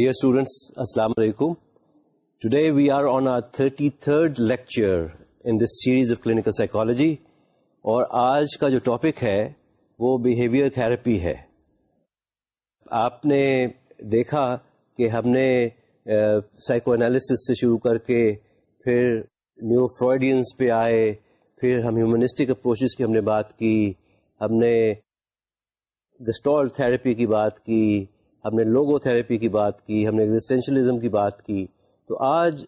Dear students, Assalamu alaikum. Today we are on our 33rd lecture in this series of clinical psychology اور آج کا جو topic ہے وہ بیہیویئر تھراپی ہے آپ نے دیکھا کہ ہم نے سائیکو انالیسس سے شروع کر کے پھر نیو فرائڈینس پہ آئے پھر ہم ہیومنسٹک اپروچز کی ہم نے بات کی ہم نے گسٹول تھراپی کی بات کی ہم نے لوگو تھراپی کی بات کی، ہم نے ایگزٹینشلزم کی بات کی۔ تو آج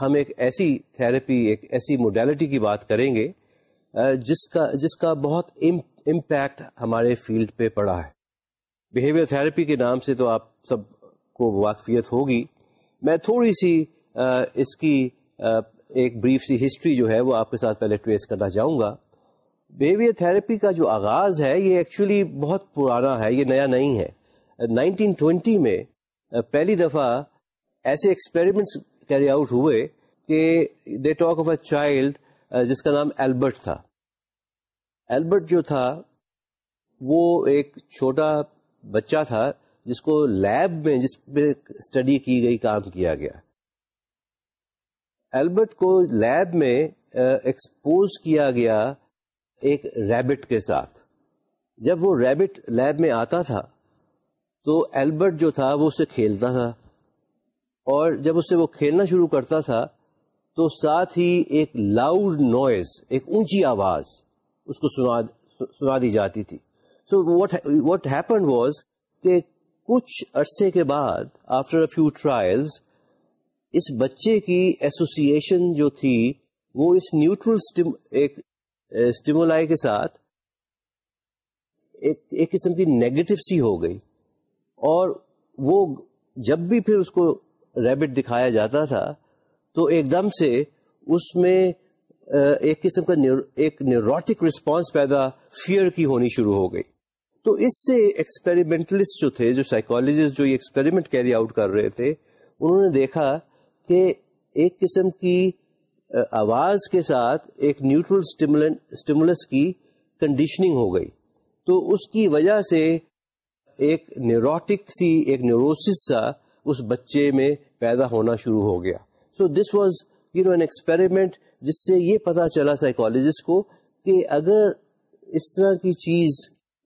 ہم ایک ایسی تھراپی ایک ایسی موڈیلٹی کی بات کریں گے جس کا جس کا بہت امپیکٹ ہمارے فیلڈ پہ پڑا ہے۔ بیہیویئر تھراپی کے نام سے تو آپ سب کو واقفیت ہوگی۔ میں تھوڑی سی اس کی ایک بریف سی ہسٹری جو ہے وہ آپ کے ساتھ پہلے ٹریس کرنا چاہوں گا۔ بیہیویئر تھراپی کا جو آغاز ہے، یہ ایکچولی بہت پرانا ہے، یہ نیا نہیں ہے۔ 1920 میں پہلی دفعہ ایسے ایکسپیریمنٹس کیری آؤٹ ہوئے کہ they talk of a child جس کا نام ایلبرٹ تھا۔ ایلبرٹ جو تھا، وہ ایک چھوٹا بچہ تھا جس کو لیب میں، جس پہ اسٹڈی کی گئی، کام کیا گیا۔ ایلبرٹ کو لیب میں ایکسپوز کیا گیا ایک ریبٹ کے ساتھ۔ جب وہ ریبٹ لیب میں آتا تھا تو ایلبرٹ جو تھا وہ اسے کھیلتا تھا اور جب اس سے وہ کھیلنا شروع کرتا تھا تو ساتھ ہی ایک لاؤڈ نوائز ایک اونچی آواز اس کو سنا سنا دی جاتی تھی۔ سو وٹ ہیپن واز کہ کچھ عرصے کے بعد آفٹر اے فیو ٹرائلز اس بچے کی ایسوسیشن جو تھی وہ اس نیوٹرل ایک اسٹیمولائی کے ساتھ ایک قسم کی نیگیٹو سی ہو گئی۔ اور وہ جب بھی پھر اس کو ریبٹ دکھایا جاتا تھا، تو ایک دم سے اس میں ایک قسم کا ایک نیوروٹک رسپانس پیدا فیئر کی ہونی شروع ہو گئی۔ تو اس سے ایکسپیریمنٹلسٹ جو تھے، جو سائیکولوجسٹ جو یہ ایکسپیریمنٹ کیری آؤٹ کر رہے تھے، انہوں نے دیکھا کہ ایک قسم کی آواز کے ساتھ ایک نیوٹرل اسٹیمولس کی کنڈیشننگ ہو گئی۔ تو اس کی وجہ سے ایک نیوروٹک سی، ایک نیوروسس سا اس بچے میں پیدا ہونا شروع ہو گیا۔ So this was you know an experiment جس سے یہ پتا چلا سائیکولوجسٹ کو کہ اگر اس طرح کی چیز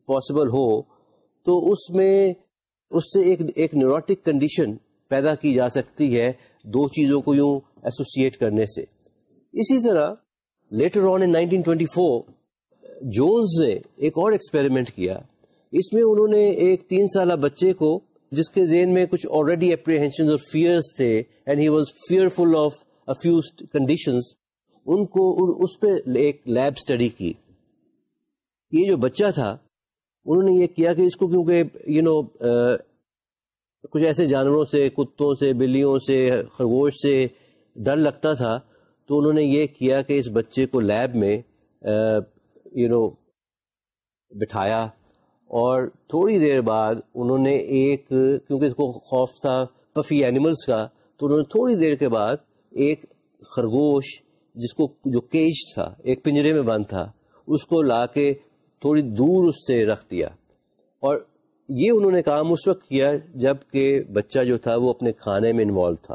پاسبل ہو تو اس میں اس سے ایک ایک نیوروٹک کنڈیشن پیدا کی جا سکتی ہے دو چیزوں کو یوں ایسوسیٹ کرنے سے۔ اسی طرح لیٹر آن ان 1924 جونز نے ایک اور ایکسپیریمنٹ کیا۔ اس میں انہوں نے ایک تین سالہ بچے کو، جس کے ذہن میں کچھ آلریڈی اپریہینشن اور فیئرس تھے and he was fearful of few conditions ان کو اس پہ ایک لیب اسٹڈی کی۔ یہ جو بچہ تھا، انہوں نے یہ کیا کہ اس کو کیونکہ یو نو کچھ ایسے جانوروں سے، کتوں سے، بلیوں سے، خرگوش سے ڈر لگتا تھا، تو انہوں نے یہ کیا کہ اس بچے کو لیب میں یو نو بٹھایا۔ اور تھوڑی دیر بعد انہوں نے ایک، کیونکہ اس کو خوف تھا پفی اینیملس کا، تو انہوں نے تھوڑی دیر کے بعد ایک خرگوش جس کو جو کیج تھا، ایک پنجرے میں بند تھا، اس کو لا کے تھوڑی دور اس سے رکھ دیا۔ اور یہ انہوں نے کام اس وقت کیا جبکہ بچہ جو تھا وہ اپنے کھانے میں انوالو تھا۔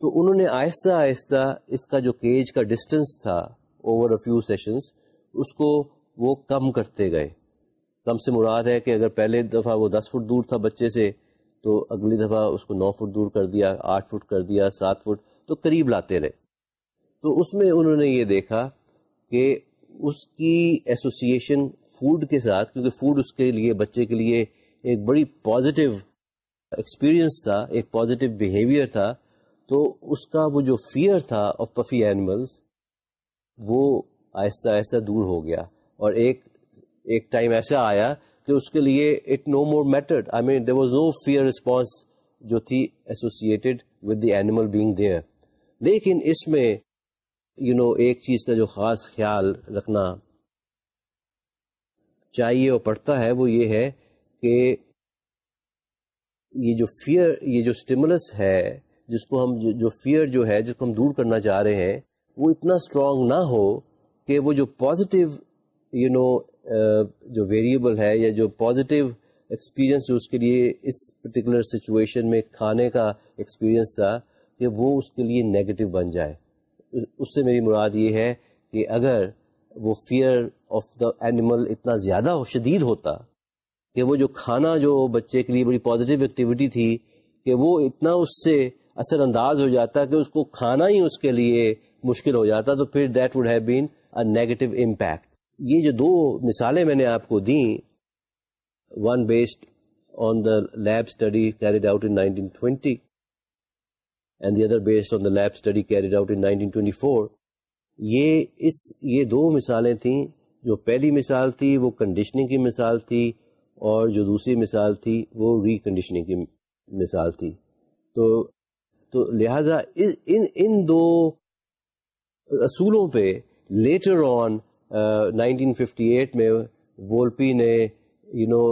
تو انہوں نے آہستہ آہستہ اس کا جو کیج کا ڈسٹینس تھا اوور اے فیو سیشنس اس کو وہ کم کرتے گئے۔ کم سے مراد ہے کہ اگر پہلے دفعہ وہ دس فٹ دور تھا بچے سے، تو اگلی دفعہ اس کو نو فٹ دور کر دیا، آٹھ فٹ کر دیا، سات فٹ، تو قریب لاتے رہے۔ تو اس میں انہوں نے یہ دیکھا کہ اس کی ایسوسیشن فوڈ کے ساتھ، کیونکہ فوڈ اس کے لیے، بچے کے لیے ایک بڑی پازیٹیو ایکسپیرئنس تھا، ایک پازیٹیو بیہیویئر تھا۔ تو اس کا وہ جو فیئر تھا آف پفی اینیملس وہ آہستہ آہستہ دور ہو گیا۔ اور ایک ایک ٹائم ایسا آیا کہ اس کے لیے it no more mattered. I mean there was no fear response جو تھی associated with the animal being there لیکن اس میں یو you نو know, ایک چیز کا جو خاص خیال رکھنا چاہیے اور پڑتا ہے وہ یہ ہے کہ یہ جو فیئر یہ جو اسٹیمولس ہے جس کو ہم جو فیئر جو ہے جس کو ہم دور کرنا چاہ رہے ہیں وہ اتنا اسٹرانگ نہ ہو کہ وہ جو پازیٹیو یو نو جو ویریبل ہے یا جو پازیٹیو ایکسپیرئنس جو اس کے لیے اس پرٹیکولر سچویشن میں کھانے کا ایکسپیرئنس تھا، کہ وہ اس کے لیے نیگیٹو بن جائے۔ اس سے میری مراد یہ ہے کہ اگر وہ فیئر آف دا اینیمل اتنا زیادہ شدید ہوتا، کہ وہ جو کھانا جو بچے کے لیے بڑی پازیٹیو ایکٹیویٹی تھی، کہ وہ اتنا اس سے اثر انداز ہو جاتا کہ اس کو کھانا ہی اس کے لیے مشکل ہو جاتا، تو پھر that would have been a negative impact یہ جو دو مثالیں میں نے آپ کو دیں one based on the lab study carried out in 1920 and the other based on the lab study carried out in 1924 یہ اس، یہ دو مثالیں تھیں، جو پہلی مثال تھی وہ کنڈیشننگ کی مثال تھی اور جو دوسری مثال تھی وہ ریکنڈیشننگ کی مثال تھی۔ تو تو لہذا ان ان دو اصولوں پہ later on nineteen fifty eight میں وولپی نے یو نو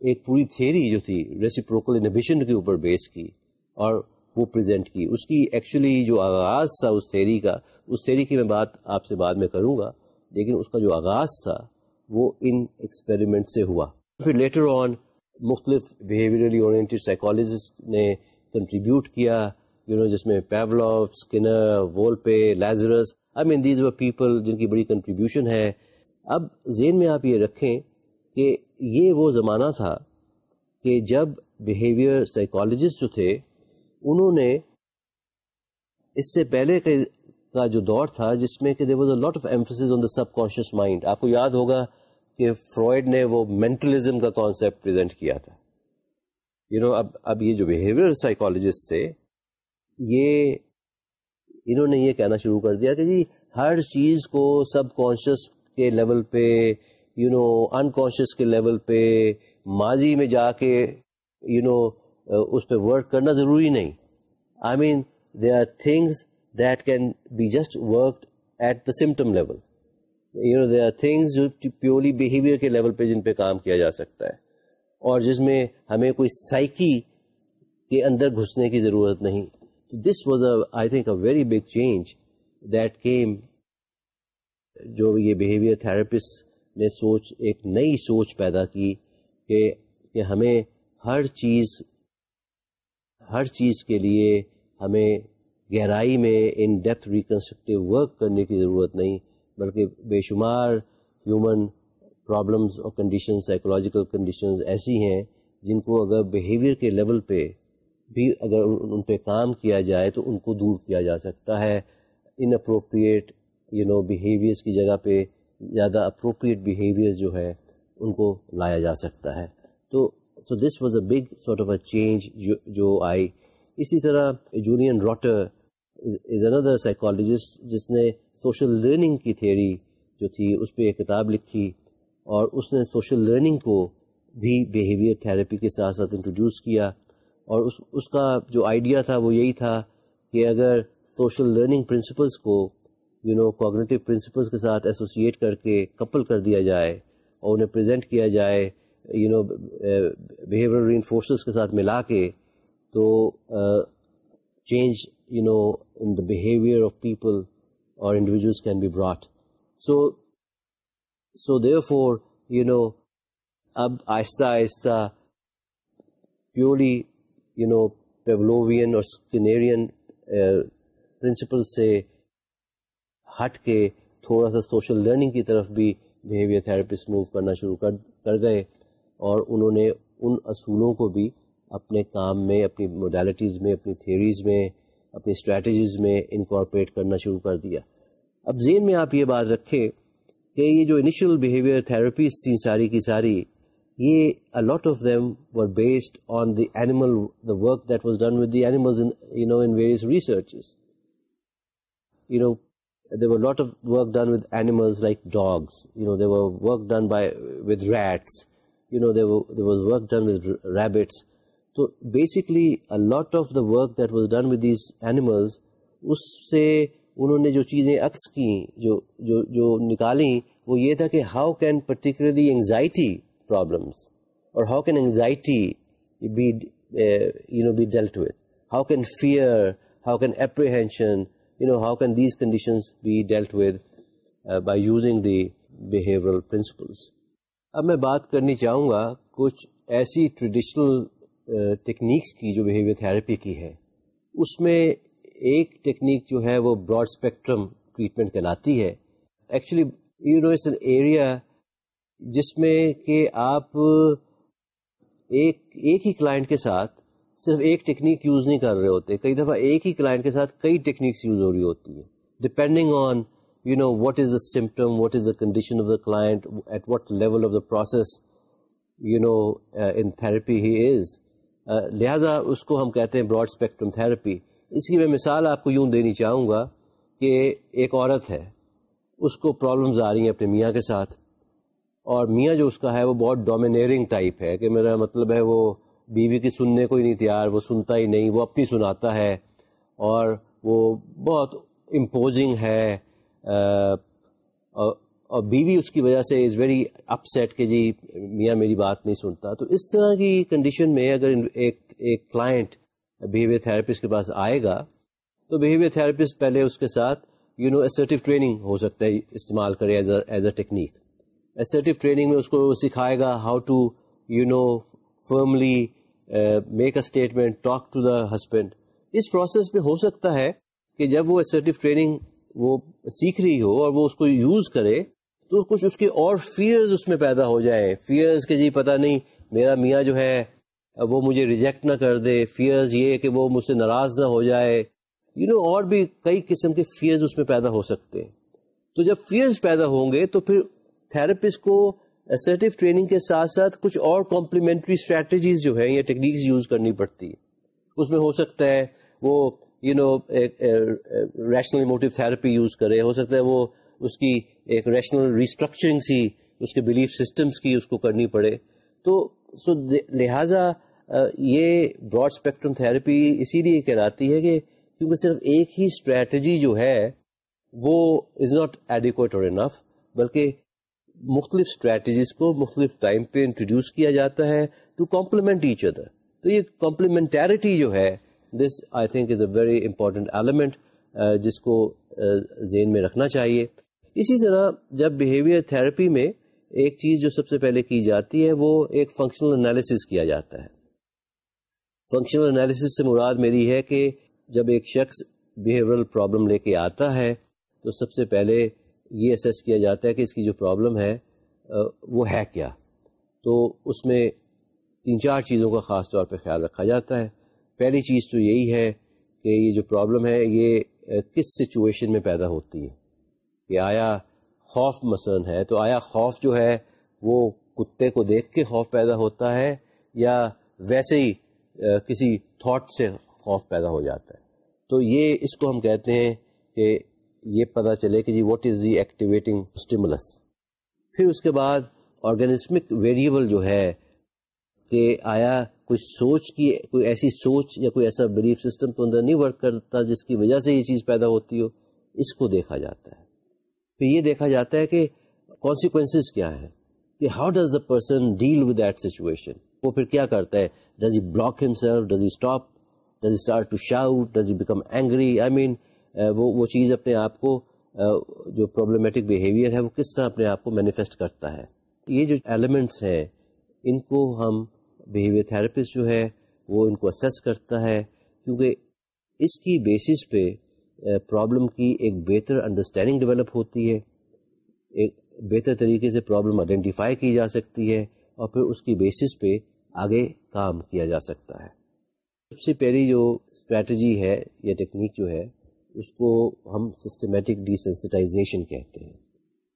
ایک پوری تھیری جو تھی، ریسیپروکل انہیبیشن کے اوپر بیس کی اور وہ پریزنٹ کی۔ اس کی ایکچولی جو آغاز تھا اس تھیری کا، اس تھیری کی میں بات آپ سے بعد میں کروں گا، لیکن اس کا جو آغاز تھا، وہ ان ایکسپیریمنٹ سے ہوا۔ پھر لیٹر آن، مختلف بہیویئرلی اورینٹیڈ سائیکالوجسٹ نے کنٹریبیوٹ کیا یو نو جس میں Pavlov Skinner, Wolpe, Lazarus I mean these were people جن کی بڑی کنٹریبیوشن ہے۔ اب ذہن میں آپ یہ رکھیں کہ یہ وہ زمانہ تھا کہ جب بیہیویئر سائیکالوجسٹ جو تھے، انہوں نے اس سے پہلے کا جو دور تھا، جس میں کہ there was a lot of emphasis on the subconscious mind آپ کو یاد ہوگا کہ فرائڈ نے وہ مینٹلزم کا کانسیپٹ پرزینٹ کیا تھا۔ یو نو اب اب یہ جو بہیویئر سائیکالوجسٹ تھے، یہ انہوں نے یہ کہنا شروع کر دیا کہ جی ہر چیز کو سب کانشیس کے لیول پہ یو نو انکانشیس کے لیول پہ، ماضی میں جا کے یو نو اس پہ ورک کرنا ضروری نہیں۔ I mean they are things that can be just work at the symptom level you know they are things جو پیورلی بہیویئر کے لیول پہ جن پہ کام کیا جا سکتا ہے۔ اور جس میں ہمیں کوئی سائیکی کے اندر گھسنے کی ضرورت نہیں۔ This was a, I think, a very big change that came جو یہ بہیویئر تھراپسٹ نے سوچ، ایک نئی سوچ پیدا کی کہ کہ ہمیں ہر چیز ہر چیز کے لیے ہمیں گہرائی میں ان ڈیپتھ ریکنسٹرکٹیو ورک کرنے کی ضرورت نہیں، بلکہ بے شمار ہیومن پرابلمس اور کنڈیشن سائیکولوجیکل کنڈیشنز ایسی ہیں جن کو اگر بیہیویئر کے لیول پہ بھی اگر ان پہ کام کیا جائے تو ان کو دور کیا جا سکتا ہے۔ Inappropriate you know behaviours کی جگہ پہ زیادہ اپروپریٹ بیہیویئر جو ہے ان کو لایا جا سکتا ہے۔ تو so this was a big sort of a change جو آئی۔ اسی طرح جونین راٹر از اندر سائیکالوجسٹ جس نے سوشل لرننگ کی تھیری جو تھی، اس پہ ایک کتاب لکھی اور اس نے سوشل لرننگ کو بھی بیہیویئر تھراپی کے ساتھ ساتھ انٹروڈیوس کیا۔ اور اس اس کا جو آئیڈیا تھا وہ یہی تھا کہ اگر سوشل لرننگ پرنسپلس کو یو نو کوگنیٹو پرنسپلس کے ساتھ ایسوسیٹ کر کے کپل کر دیا جائے اور انہیں پریزنٹ کیا جائے you know behaviour reinforcers کے ساتھ ملا کے، تو change you know in the behaviour of people اور individuals can be brought so so due for you know اب آہستہ آہستہ پیورلی یو نو پیولووین اور اسکنیرین پرنسپل سے ہٹ کے تھوڑا سا سوشل لرننگ کی طرف بھی بیہیویئر تھراپسٹ موو کرنا شروع کر کر گئے اور انہوں نے ان اصولوں کو بھی اپنے کام میں، اپنی موڈیلٹیز میں، اپنی تھیوریز میں، اپنی اسٹریٹجیز میں انکارپوریٹ کرنا شروع کر دیا۔ اب ذہن میں آپ یہ بات رکھیں کہ یہ جو انیشل بیہیویئر تھراپیز تھیں ساری کی ساری یہ lot of them were based on the animal the work that was done with the animal you know in various researches you know there were a lot of work done with animals like dogs. You know, there were work done with rats. You know, there was work done with rabbits. So basically, a lot of the work that was done with these animals, اس سے انہوں نے جو چیزیں عکس کی جو جو جو نکالیں وہ یہ تھا کہ how can particularly anxiety problems اور how can anxiety be you know be dealt with how can fear how can apprehension you know how can these conditions be dealt with by using the behavioural principles اب میں بات کرنی چاہوں گا کچھ ایسی traditional techniques uh, کی جو behaviour therapy کی ہے۔ اس میں ایک ٹیکنیک جو ہے وہ براڈ اسپیکٹرم ٹریٹمنٹ کہلاتی ہے۔ Actually you know it's an area جس میں کہ آپ ایک ایک ہی کلائنٹ کے ساتھ صرف ایک ٹیکنیک یوز نہیں کر رہے ہوتے. کئی دفعہ ایک ہی کلائنٹ کے ساتھ کئی ٹیکنیکس یوز ہو رہی ہوتی ہیں. Depending on you know what is the symptom what is the condition of the client at what level of the process you know in therapy he is لہذا اس کو ہم کہتے ہیں براڈ اسپیکٹرم تھراپی اس کی میں مثال آپ کو یوں دینی چاہوں گا کہ ایک عورت ہے. اس کو پرابلمز آ رہی ہیں اپنے میاں کے ساتھ. اور میاں جو اس کا ہے وہ بہت ڈومینیرنگ ٹائپ ہے کہ میرا مطلب ہے وہ بیوی کی سننے کو ہی نہیں تیار، وہ سنتا ہی نہیں، وہ اپنی سناتا ہے اور وہ بہت امپوزنگ ہے اور بیوی اس کی وجہ سے از ویری اپ سیٹ کہ جی میاں میری بات نہیں سنتا۔ تو اس طرح کی کنڈیشن میں اگر ایک ایک کلائنٹ بیہیویئر تھراپسٹ کے پاس آئے گا، تو بیہیویئر تھراپسٹ پہلے اس کے ساتھ یو نو اسرٹیو ٹریننگ ہو سکتا ہے، استعمال کرے as a technique assertive training میں اس کو سکھائے گا how to you know firmly make a statement talk to the husband us process میں ہو سکتا ہے کہ جب وہ اسرٹیو ٹریننگ وہ سیکھ رہی ہو اور وہ اس کو یوز کرے تو کچھ اس کے اور فیئرز اس میں پیدا ہو جائے فیئرز کے جی پتہ نہیں میرا میاں جو ہے وہ مجھے ریجیکٹ نہ کر دے۔ فیئرز یہ کہ وہ مجھ سے ناراض نہ ہو جائے۔ یو you نو know, اور بھی کئی قسم کے فیئرز اس میں پیدا ہو سکتے ہیں۔ تو جب فیئرز پیدا ہوں گے تو پھر تھراپسٹ کو اسرٹیو ٹریننگ کے ساتھ ساتھ کچھ اور کمپلیمنٹری اسٹریٹجیز جو ہیں یا ٹیکنیکس یوز کرنی پڑتی اس میں ہو سکتا ہے وہ you know rational motive therapy use کرے، ہو سکتا ہے وہ اس کی ایک ریشنل ریسٹرکچرنگ سی، اس کے بلیف سسٹمس کی اس کو کرنی پڑے۔ تو سو لہذا یہ براڈ اسپیکٹرم تھراپی اسی لیے کہلاتی ہے کہ کیونکہ صرف ایک ہی اسٹریٹجی جو ہے، وہ از ناٹ ایڈیکویٹ اور انف بلکہ مختلف اسٹریٹجیز کو مختلف ٹائم پہ انٹروڈیوس کیا جاتا ہے ٹو کمپلیمنٹ ایچ ادر تو یہ کمپلیمنٹیرٹی جو ہے this I think is a very important element جس کو uh, ذہن میں رکھنا چاہیے. اسی طرح جب بہیویئر تھراپی میں ایک چیز جو سب سے پہلے کی جاتی ہے، وہ ایک فنکشنل انالیسس کیا جاتا ہے. فنکشنل انالیسس سے مراد میری ہے کہ جب ایک شخص بیہیورل پرابلم لے کے آتا ہے، تو سب سے پہلے یہ اسیس کیا جاتا ہے کہ اس کی جو پرابلم ہے وہ ہے کیا؟ تو اس میں تین چار چیزوں کا خاص طور پہ خیال رکھا جاتا ہے۔ پہلی چیز تو یہی ہے کہ یہ جو پرابلم ہے، یہ کس سچویشن میں پیدا ہوتی ہے؟ کہ آیا خوف مثلاً ہے، تو آیا خوف جو ہے، وہ کتے کو دیکھ کے خوف پیدا ہوتا ہے یا ویسے ہی کسی تھاٹ سے خوف پیدا ہو جاتا ہے؟ تو یہ اس کو ہم کہتے ہیں کہ یہ پتا چلے کہ جی what is the activating stimulus پھر اس کے بعد آرگینزمک ویریبل جو ہے کہ آیا کوئی سوچ کی، کوئی ایسی سوچ یا کوئی ایسا بلیف سسٹم تو اندر نہیں ورک کرتا جس کی وجہ سے یہ چیز پیدا ہوتی ہو، اس کو دیکھا جاتا ہے۔ پھر یہ دیکھا جاتا ہے کہ کانسیکوینس کیا ہے کہ how does the person deal with that situation وہ پھر کیا کرتا ہے؟ Does he block himself does he stop does start to shout does he become angry I mean وہ وہ چیز اپنے آپ کو جو پرابلمٹک بیہیویئر ہے، وہ کس طرح اپنے آپ کو مینیفیسٹ کرتا ہے؟ یہ جو ایلیمنٹس ہیں، ان کو ہم بیہیویئر تھراپسٹ جو ہے، وہ ان کو اسیس کرتا ہے، کیونکہ اس کی بیسس پہ پرابلم کی ایک بہتر انڈرسٹینڈنگ ڈیولپ ہوتی ہے، ایک بہتر طریقے سے پرابلم آئیڈینٹیفائی کی جا سکتی ہے، اور پھر اس کی بیسس پہ آگے کام کیا جا سکتا ہے۔ سب سے پہلی جو اسٹریٹجی ہے یا ٹیکنیک جو ہے اس کو ہم سسٹمیٹک ڈیسینسٹائزیشن کہتے ہیں۔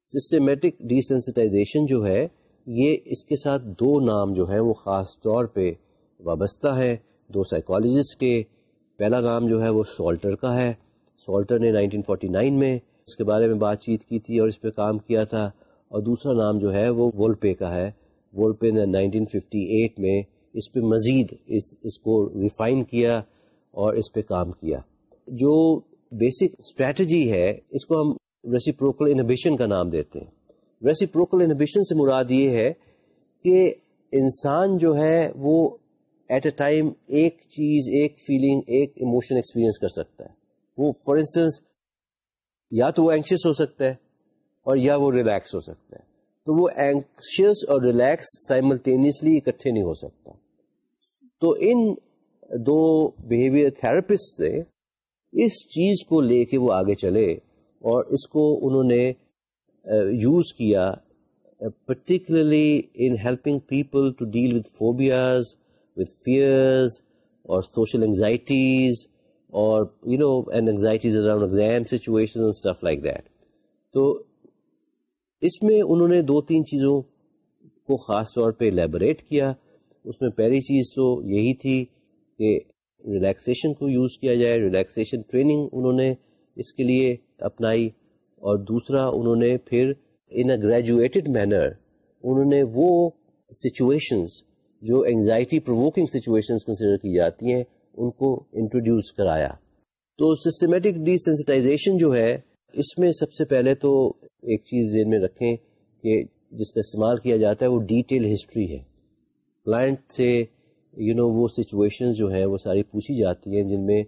سسٹمیٹک ڈیسینسٹائزیشن جو ہے، یہ اس کے ساتھ دو نام جو ہیں، وہ خاص طور پہ وابستہ ہے دو سائیکالوجسٹ کے، پہلا نام جو ہے، وہ سالٹر کا ہے۔ سالٹر نے 1949 میں اس کے بارے میں بات چیت کی تھی اور اس پہ کام کیا تھا۔ اور دوسرا نام جو ہے، وہ وولپے کا ہے۔ وولپے نے 1958 میں اس پہ مزید اس اس کو ریفائن کیا اور اس پہ کام کیا۔ جو بیسک اسٹریٹجی ہے، اس کو ہم ریسیپروکل انہیبیشن کا نام دیتے ہیں۔ ریسیپروکل انہیبیشن سے مراد یہ ہے کہ انسان جو ہے وہ ایٹ اے ٹائم ایک چیز، ایک فیلنگ ایک ایموشن ایکسپیرئنس کر سکتا ہے۔ وہ فار انسٹنس یا تو وہ اینکشیس ہو سکتا ہے اور یا وہ ریلیکس ہو سکتا ہے۔ تو وہ اینکشیس اور ریلیکس سائملٹینیسلی اکٹھے نہیں ہو سکتا۔ تو ان دو بہیویئر تھراپسٹ سے اس چیز کو لے کے وہ آگے چلے اور اس کو انہوں نے یوز کیا particularly in helping people to deal with phobias with fears or social anxieties or, you know, and anxieties around exam situations and stuff like تو اس میں انہوں نے دو تین چیزوں کو خاص طور پہ لیبریٹ کیا۔ اس میں پہلی چیز تو یہی تھی کہ ریلیکسیشن کو یوز کیا جائے ریلیکسیشن ٹریننگ انہوں نے اس کے لیے اپنائی اور دوسرا انہوں نے پھر ان اے گریجویٹڈ مینر انہوں نے وہ سچویشنز جو انگزائٹی پرووکنگ سچویشن کنسیڈر کی جاتی ہیں، ان کو انٹروڈیوس کرایا۔ تو سسٹمیٹک ڈی سینسٹائزیشن جو ہے، اس میں سب سے پہلے تو ایک چیز ذہن میں رکھیں کہ جس کا استعمال کیا جاتا ہے، وہ ڈیٹیل ہسٹری ہے۔ کلائنٹ سے یو you نو know, وہ سچویشن جو ہیں وہ ساری پوچھی جاتی ہیں جن میں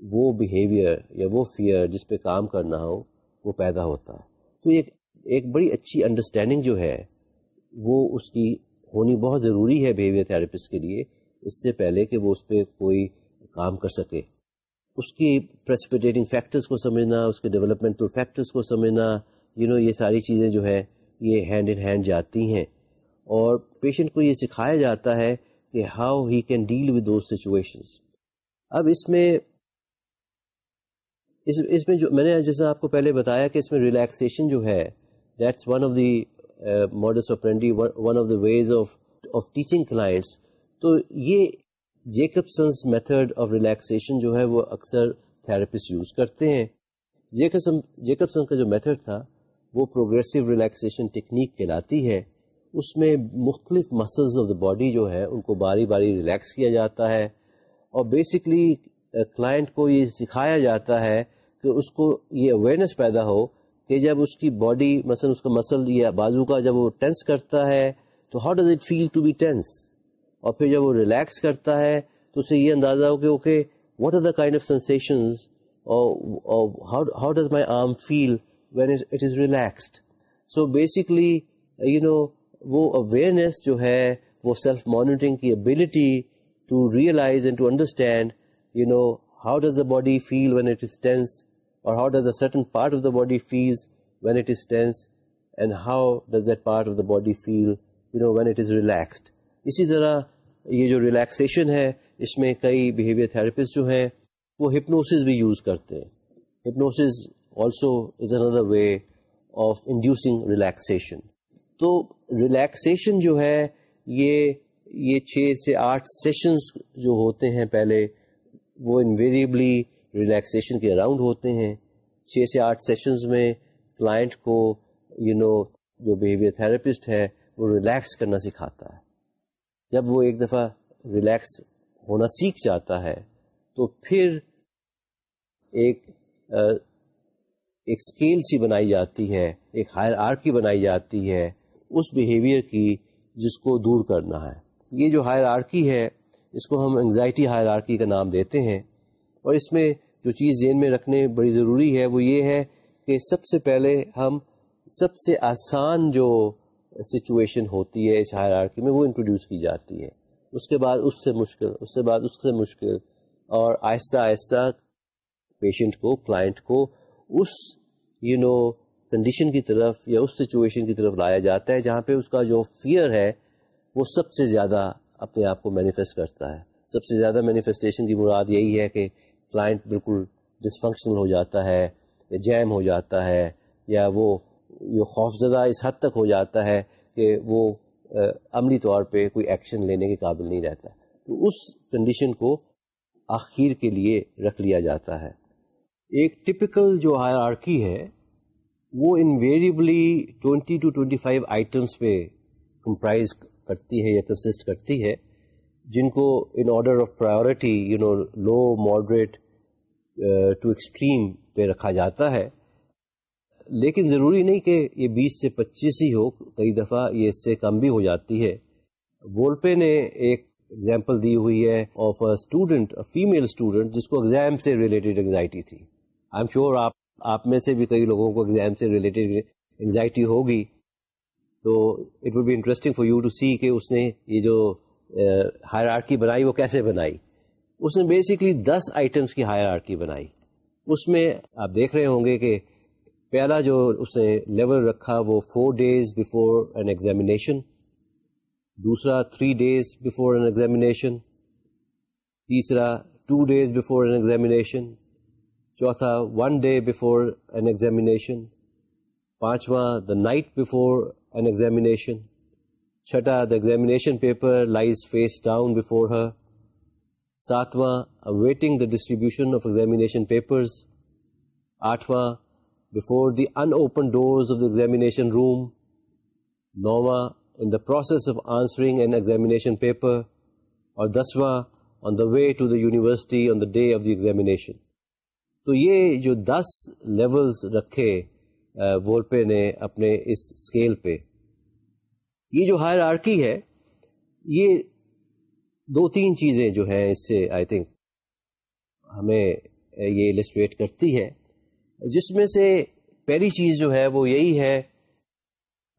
وہ بیہیویئر یا وہ فیئر جس پہ کام کرنا ہو وہ پیدا ہوتا ہے۔ تو ایک ایک بڑی اچھی انڈرسٹینڈنگ جو ہے وہ اس کی ہونی بہت ضروری ہے بیہیویئر تھراپسٹ کے لیے اس سے پہلے کہ وہ اس پہ کوئی کام کر سکے۔ اس کی پریسپیٹیٹنگ فیکٹرز کو سمجھنا اس کے ڈیولپمنٹل فیکٹرز کو سمجھنا یو نو یہ ساری چیزیں جو ہے یہ ہینڈ ان ہینڈ جاتی ہیں اور پیشنٹ کو یہ سکھایا جاتا ہے کہ how he can deal with those situations اب اس میں، اس اس میں جو، میں نے جیسا آپ کو پہلے بتایا کہ اس میں ریلیکسیشن جو ہے that's one of the models of پرینڈی one of the ways of of teaching clients تو یہ جیکبسنس میتھڈ آف ریلیکسیشن جو ہے وہ اکثر تھراپسٹ یوز کرتے ہیں. جیکبسن جیکبسن کا جو میتھڈ تھا، وہ پروگریسو ریلیکسیشن ٹیکنیک کہلاتی ہے. اس میں مختلف مسلز آف دا باڈی جو ہے ان کو باری باری ریلیکس کیا جاتا ہے۔ اور بیسکلی کلائنٹ کو یہ سکھایا جاتا ہے کہ اس کو یہ اویئرنیس پیدا ہو کہ جب اس کی باڈی مثلا اس کا مسل یا بازو کا جب وہ ٹینس کرتا ہے، تو how does it feel to be tense اور پھر جب وہ ریلیکس کرتا ہے، تو اسے یہ اندازہ ہو کہ okay what are the kind of sensations how does my arm feel when it is relaxed so basically you know وہ اویئرنیس جو ہے، وہ سیلف مانیٹرنگ کی ability to realise and to understand you know how does the body feel when it is tense اور how does a certain part of the body feels when it is tense and how does that part of the body feel you know when it is relaxed اسی طرح یہ جو relaxation ہے، اس میں کئی behaviour therapist جو ہیں، وہ ہپنوسز بھی یوز کرتے ہیں۔ Hypnosis also is another way of inducing relaxation تو ریلیکسیشن جو ہے، یہ یہ چھ سے آٹھ سیشنز جو ہوتے ہیں پہلے، وہ انویریبلی ریلیکسیشن کے اراؤنڈ ہوتے ہیں۔ چھ سے آٹھ سیشنز میں کلائنٹ کو یو نو جو بیہیویئر تھراپسٹ ہے، وہ ریلیکس کرنا سکھاتا ہے۔ جب وہ ایک دفعہ ریلیکس ہونا سیکھ جاتا ہے، تو پھر ایک ایک اسکیل سی بنائی جاتی ہے، ایک ہائر آرکی بنائی جاتی ہے۔ اس بیہیویئر کی جس کو دور کرنا ہے۔ یہ جو ہائر آرکی ہے، اس کو ہم انگزائٹی ہائر آرکی کا نام دیتے ہیں۔ اور اس میں جو چیز ذہن میں رکھنے بڑی ضروری ہے، وہ یہ ہے کہ سب سے پہلے ہم سب سے آسان جو سچویشن ہوتی ہے اس ہائر آرکی میں، وہ انٹروڈیوس کی جاتی ہے۔ اس کے بعد اس سے مشکل، اس سے بعد اس سے مشکل۔ اور آہستہ آہستہ پیشنٹ کو کلائنٹ کو اس یو نو کنڈیشن کی طرف یا اس سچویشن کی طرف لایا جاتا ہے جہاں پہ اس کا جو فیئر ہے وہ سب سے زیادہ اپنے آپ کو مینیفیسٹ کرتا ہے۔ سب سے زیادہ مینیفیسٹیشن کی مراد یہی ہے کہ کلائنٹ بالکل ڈسفنکشنل ہو جاتا ہے یا جیم ہو جاتا ہے یا وہ خوف زدہ اس حد تک ہو جاتا ہے کہ وہ عملی طور پہ کوئی ایکشن لینے کے قابل نہیں رہتا۔ تو اس کنڈیشن کو آخر کے لیے رکھ لیا جاتا ہے۔ ایک ٹپکل جو ہائر آرکی ہے وہ invariably twenty two twenty five items پہ کمپرائز کرتی ہے یا کنسسٹ کرتی ہے، جن کو in order of priority you know low moderate to extreme پہ رکھا جاتا ہے۔ لیکن ضروری نہیں کہ یہ بیس سے پچیس ہی ہو، کئی دفعہ یہ اس سے کم بھی ہو جاتی ہے۔ وولپے نے ایک ایگزامپل دی ہوئی ہے of a student female student جس کو ایگزام سے ریلیٹڈ انگزائٹی تھی۔ آئی ایم شیور آپ آپ میں سے بھی کئی لوگوں کو ایگزام سے ریلیٹڈ انگزائٹی ہوگی، تو it would be interesting for you to see کہ اس نے یہ جو ہائر آرکی بنائی، وہ کیسے بنائی؟ اس نے بیسکلی دس آئٹمس کی ہائر آرکی بنائی۔ اس میں آپ دیکھ رہے ہوں گے کہ پہلا جو اس نے لیول رکھا، وہ four days before an examination دوسرا three days before an examination تیسرا two days before an examination چوتھا one day before an examination پانچواں the night before an examination چھٹا the examination paper lies face down before her ساتواں waiting the distribution of examination papers آٹھواں before the in open doors of the examination room نواں in the process of answering an examination paper اور دسواں on the way to the university on the day of the examination تو یہ جو دس levels رکھے وولپے نے اپنے اس اسکیل پہ، یہ جو ہائر آرکی ہے، یہ دو تین چیزیں جو ہیں اس سے آئی تھنک ہمیں یہ السٹریٹ کرتی ہے۔ جس میں سے پہلی چیز جو ہے، وہ یہی ہے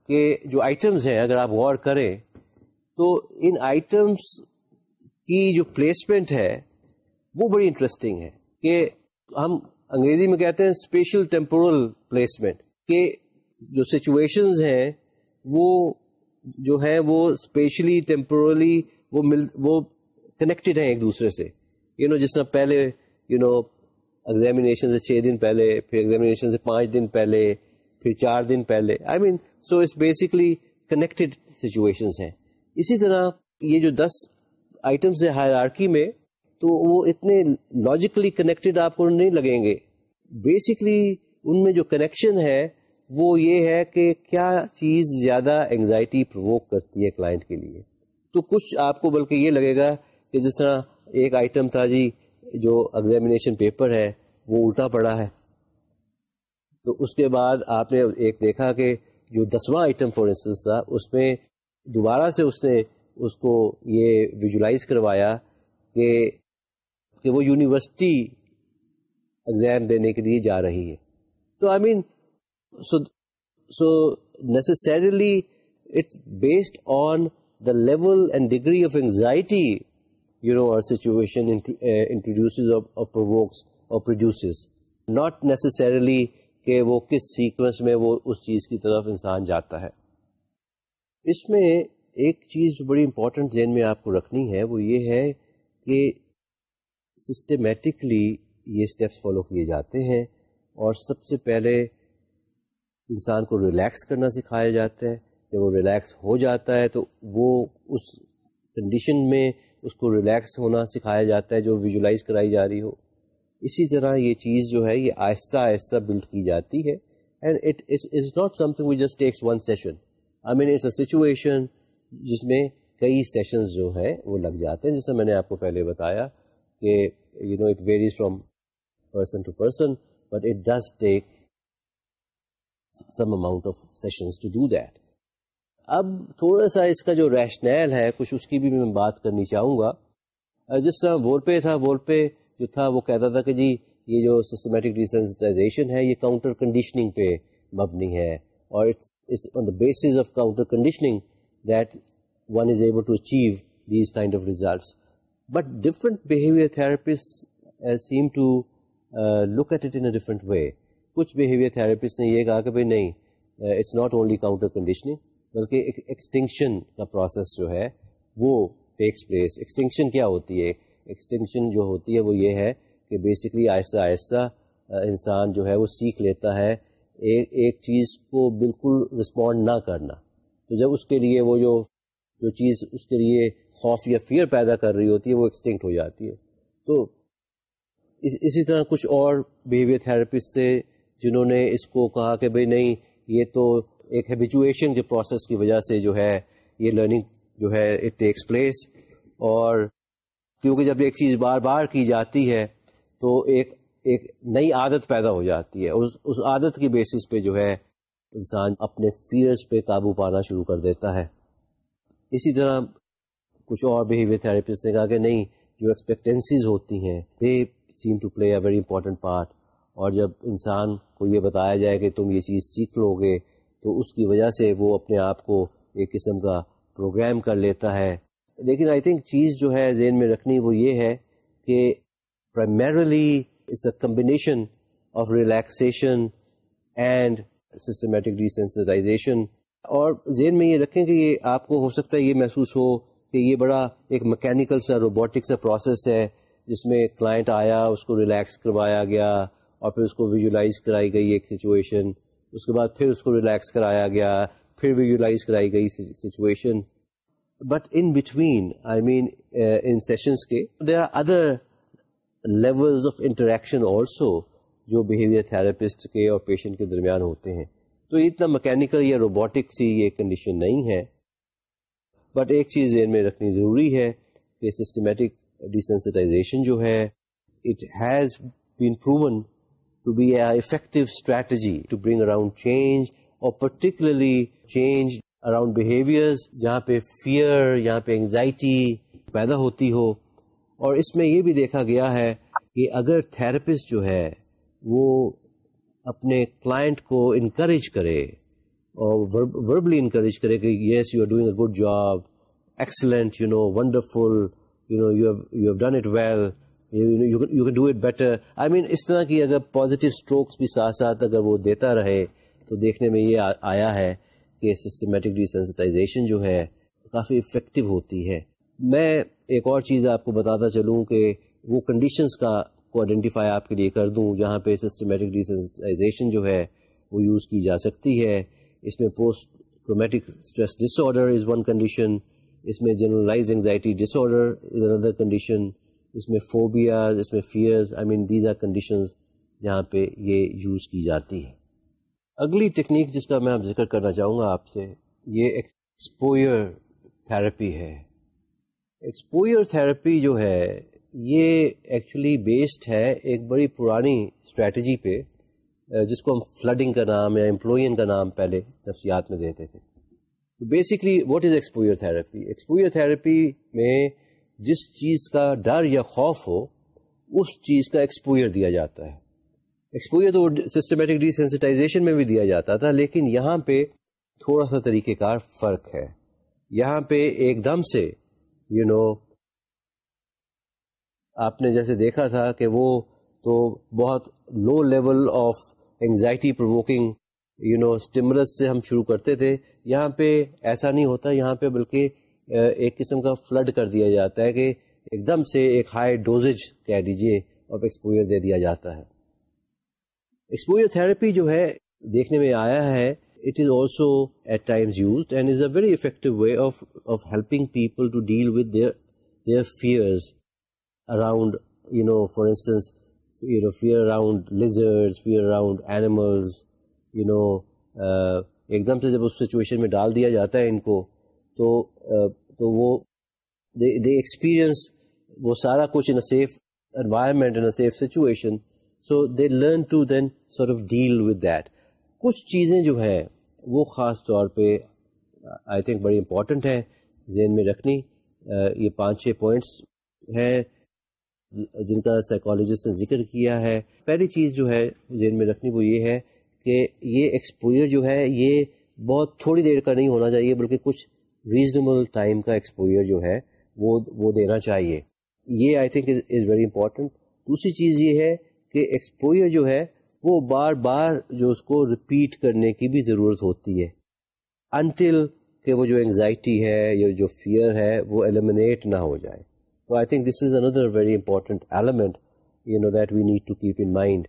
کہ جو آئٹمس ہیں، اگر آپ غور کریں، تو ان آئٹمس کی جو پلیسمنٹ ہے، وہ بڑی انٹرسٹنگ ہے کہ ہم انگریزی میں کہتے ہیں اسپیشل ٹیمپورل پلیسمنٹ کہ جو سچویشنز ہیں، وہ جو ہے وہ اسپیشلی ٹیمپورلی وہ مل، وہ کنیکٹڈ ہیں ایک دوسرے سے۔ یو نو جس طرح پہلے یو نو ایگزامینیشن سے چھ دن پہلے، پھر ایگزامینیشن سے پانچ دن پہلے، پھر چار دن پہلے۔ I mean so it's basically connected situations ہیں۔ اسی طرح یہ جو دس آئٹمس ہے ہائر آرکی میں تو وہ اتنے لاجیکلی کنیکٹڈ آپ کو نہیں لگیں گے۔ بیسکلی ان میں جو کنیکشن ہے، وہ یہ ہے کہ کیا چیز زیادہ انگزائٹی پروک کرتی ہے کلائنٹ کے لیے۔ تو کچھ آپ کو بلکہ یہ لگے گا کہ جس طرح ایک آئٹم تھا جی جو ایگزامینیشن پیپر ہے، وہ الٹا پڑا ہے۔ تو اس کے بعد آپ نے ایک دیکھا کہ جو دسواں آئٹم فور انسٹنس تھا، اس میں دوبارہ سے اس نے اس کو یہ ویژلائز کروایا کہ کہ وہ یونیورسٹی ایگزام دینے کے لیے جا رہی ہے۔ تو I main so so necessarily it's based on the level and degree of anxiety you know our situation int- uh, introduces or, کہ وہ کس سیکوینس میں وہ اس چیز کی طرف انسان جاتا ہے۔ اس میں ایک چیز جو بڑی امپورٹنٹ ذہن میں آپ کو رکھنی ہے وہ یہ ہے کہ سسٹمیٹکلی یہ اسٹیپس فالو کیے جاتے ہیں اور سب سے پہلے انسان کو ریلیکس کرنا سکھایا جاتا ہے جب وہ ریلیکس ہو جاتا ہے تو وہ اس کنڈیشن میں اس کو ریلیکس ہونا سکھایا جاتا ہے جو ویژولائز کرائی جا رہی ہو۔ اسی طرح یہ چیز جو ہے یہ آہستہ آہستہ بلڈ کی جاتی ہے۔ And it is not something we just takes one session I mean it's a situation جس میں کئی سیشنز جو ہے وہ لگ جاتے ہیں۔ جیسے میں نے آپ کو پہلے بتایا کہ you know it varies from person to person but it does take some amount of sessions to do that اب تھوڑا سا اس کا جو ریشنل ہے، کچھ اس کی بھی میں بات کرنی چاہوں گا۔ جس طرح وول پے تھا وول پے جو تھا، وہ کہتا تھا کہ جی یہ جو سسٹمیٹک ڈیسینسٹائزیشن ہے، یہ کاؤنٹر کنڈیشننگ پہ مبنی ہے۔ اور on the basis of counter conditioning that one is able to achieve these kind of results but different behaviour therapist seem to look at it in different way کچھ behaviour therapist نے یہ کہا کہ بھائی نہیں it's not only counter conditioning بلکہ ایک extinction کا پروسیس جو ہے وہ ٹیکس پلیس ایکسٹنکشن کیا ہوتی ہے ایکسٹنکشن جو ہوتی ہے وہ یہ ہے کہ بیسکلی آہستہ آہستہ انسان جو ہے وہ سیکھ لیتا ہے ایک ایک چیز کو بالکل رسپونڈ نہ کرنا تو جب اس کے لیے وہ جو جو چیز اس کے لیے خوف یا فیئر پیدا کر رہی ہوتی ہے، وہ ایکسٹنکٹ ہو جاتی ہے۔ تو اسی طرح کچھ اور بیہیویئر تھراپسٹ تھے جنہوں نے اس کو کہا کہ بھائی نہیں، یہ تو ایک ہیبیچویشن کے پروسیس کی وجہ سے جو ہے، یہ لرننگ جو ہے اٹ ٹیکس پلیس اور کیونکہ جب ایک چیز بار بار کی جاتی ہے، تو ایک ایک نئی عادت پیدا ہو جاتی ہے۔ اس اس عادت کی بیسس پہ جو ہے، انسان اپنے فیئرس پہ قابو پانا شروع کر دیتا ہے۔ اسی طرح کچھ اور بیہیویئر تھراپسٹ نے کہا کہ نہیں، جو ایکسپیکٹینسیز ہوتی ہیں they seem to play a very important part اور جب انسان کو یہ بتایا جائے کہ تم یہ چیز سیکھ لو گے، تو اس کی وجہ سے وہ اپنے آپ کو ایک قسم کا پروگرام کر لیتا ہے۔ لیکن آئی تھنک چیز جو ہے ذہن میں رکھنی وہ یہ ہے کہ primarily it's a combination of relaxation and systematic desensitization اور ذہن میں یہ رکھیں کہ یہ آپ کو ہو سکتا ہے یہ محسوس ہو کہ یہ بڑا ایک مکینیکل سا روبوٹک سا پروسیس ہے، جس میں کلائنٹ آیا، اس کو ریلیکس کروایا گیا اور پھر اس کو ویژولائز کرائی گئی ایک سچویشن اس کے بعد پھر اس کو ریلیکس کرایا گیا، پھر ویژولائز کرائی گئی situation but in between I mean in sessions کے there are other level of interaction also جو بہیویئر تھراپسٹ کے اور پیشنٹ کے درمیان ہوتے ہیں۔ تو اتنا مکینیکل یا روبوٹک سی یہ کنڈیشن نہیں ہے۔ بٹ ایک چیز ذہن میں رکھنی ضروری ہے کہ سسٹمیٹک ڈیسینسٹائزیشن جو ہے it has been proven to be a effective strategy to bring around change اور پرٹیکولرلی چینج اراؤنڈ بہیویئر جہاں پہ فیئر یہاں پہ انگزائٹی پیدا ہوتی ہو۔ اور اس میں یہ بھی دیکھا گیا ہے کہ اگر تھراپسٹ جو ہے وہ اپنے کلائنٹ کو انکریج کرے اور وربلی انکریج کرے کہ yes you are doing a good job excellent you know wonderful you know you have done it well you can do it better I mean اس طرح کی اگر پازیٹیو اسٹروکس بھی ساتھ ساتھ اگر وہ دیتا رہے، تو دیکھنے میں یہ آیا ہے کہ سسٹمیٹک ڈیسینسٹائزیشن جو ہے، کافی افیکٹو ہوتی ہے. میں ایک اور چیز آپ کو بتاتا چلوں کہ وہ کنڈیشنز کا کو آئیڈینٹیفائی آپ کے لیے کر دوں. جہاں پہ سسٹمیٹک ڈیسینسٹائزیشن جو ہے، وہ یوز کی جا سکتی ہے. اس میں post traumatic stress disorder is one condition, اس میں generalize anxiety disorder is another condition اس میں فوبیاز اس میں fears I mean these are conditions جہاں پہ یہ یوز کی جاتی ہے اگلی ٹیکنیک جس کا میں اب ذکر کرنا چاہوں گا آپ سے، یہ ایکسپوئر تھراپی ہے۔ ایکسپوئر تھراپی جو ہے، یہ ایکچولی بیسڈ ہے ایک بڑی پرانی اسٹریٹجی پہ۔ جس کو ہم فلڈنگ کا نام یا امپلوئن کا نام پہلے نفسیات میں دیتے تھے۔ Basically what is exposure therapy exposure therapy میں جس چیز کا ڈر یا خوف ہو اس چیز کا ایکسپوئر دیا جاتا ہے۔ ایکسپوئر تو سسٹمیٹک ڈیسینسٹائزیشن میں بھی دیا جاتا تھا لیکن یہاں پہ تھوڑا سا طریقہ کار فرق ہے۔ یہاں پہ ایک دم سے یو you نو know, آپ نے جیسے دیکھا تھا کہ وہ تو بہت low level of anxiety provoking you know stimulus سے ہم شروع کرتے تھے۔ یہاں پہ ایسا نہیں ہوتا، یہاں پہ بلکہ ایک قسم کا فلڈ کر دیا جاتا ہے کہ ایک دم سے ایک ہائی ڈوزج کہہ دیجیے آف ایکسپوئر دے دیا جاتا ہے۔ ایکسپوئر تھراپی جو ہے، دیکھنے میں آیا ہے it is also at times used and is a very effective way of of helping people to deal with their their fears around you know for instance you know fear around lizards fear around animals you know ایک دم سے جب اس situation میں ڈال دیا جاتا ہے ان کو تو uh, تو وہ دے ایکسپیرئنس وہ سارا کچھ in safe environment in safe situation so they learn to then sort of deal with that کچھ چیزیں جو ہیں وہ خاص طور پہ آئی تھنک بڑی امپورٹنٹ ہے ذہن میں رکھنی uh, یہ پانچ چھ پوائنٹس ہیں جن کا سائیکالوجسٹ نے ذکر کیا ہے۔ پہلی چیز جو ہے ذہن میں رکھنی وہ یہ ہے کہ یہ ایکسپوئر جو ہے یہ بہت تھوڑی دیر کا نہیں ہونا چاہیے، بلکہ کچھ ریزنیبل ٹائم کا ایکسپوئر جو ہے وہ وہ دینا چاہیے۔ یہ I think is very important دوسری چیز یہ ہے کہ ایکسپوئر جو ہے وہ بار بار جو اس کو ریپیٹ کرنے کی بھی ضرورت ہوتی ہے۔ انٹل کہ وہ جو انگزائٹی ہے یا جو فیئر ہے وہ ایلیمنیٹ نہ ہو جائے۔ I think this is another very important element you know that we need to keep in mind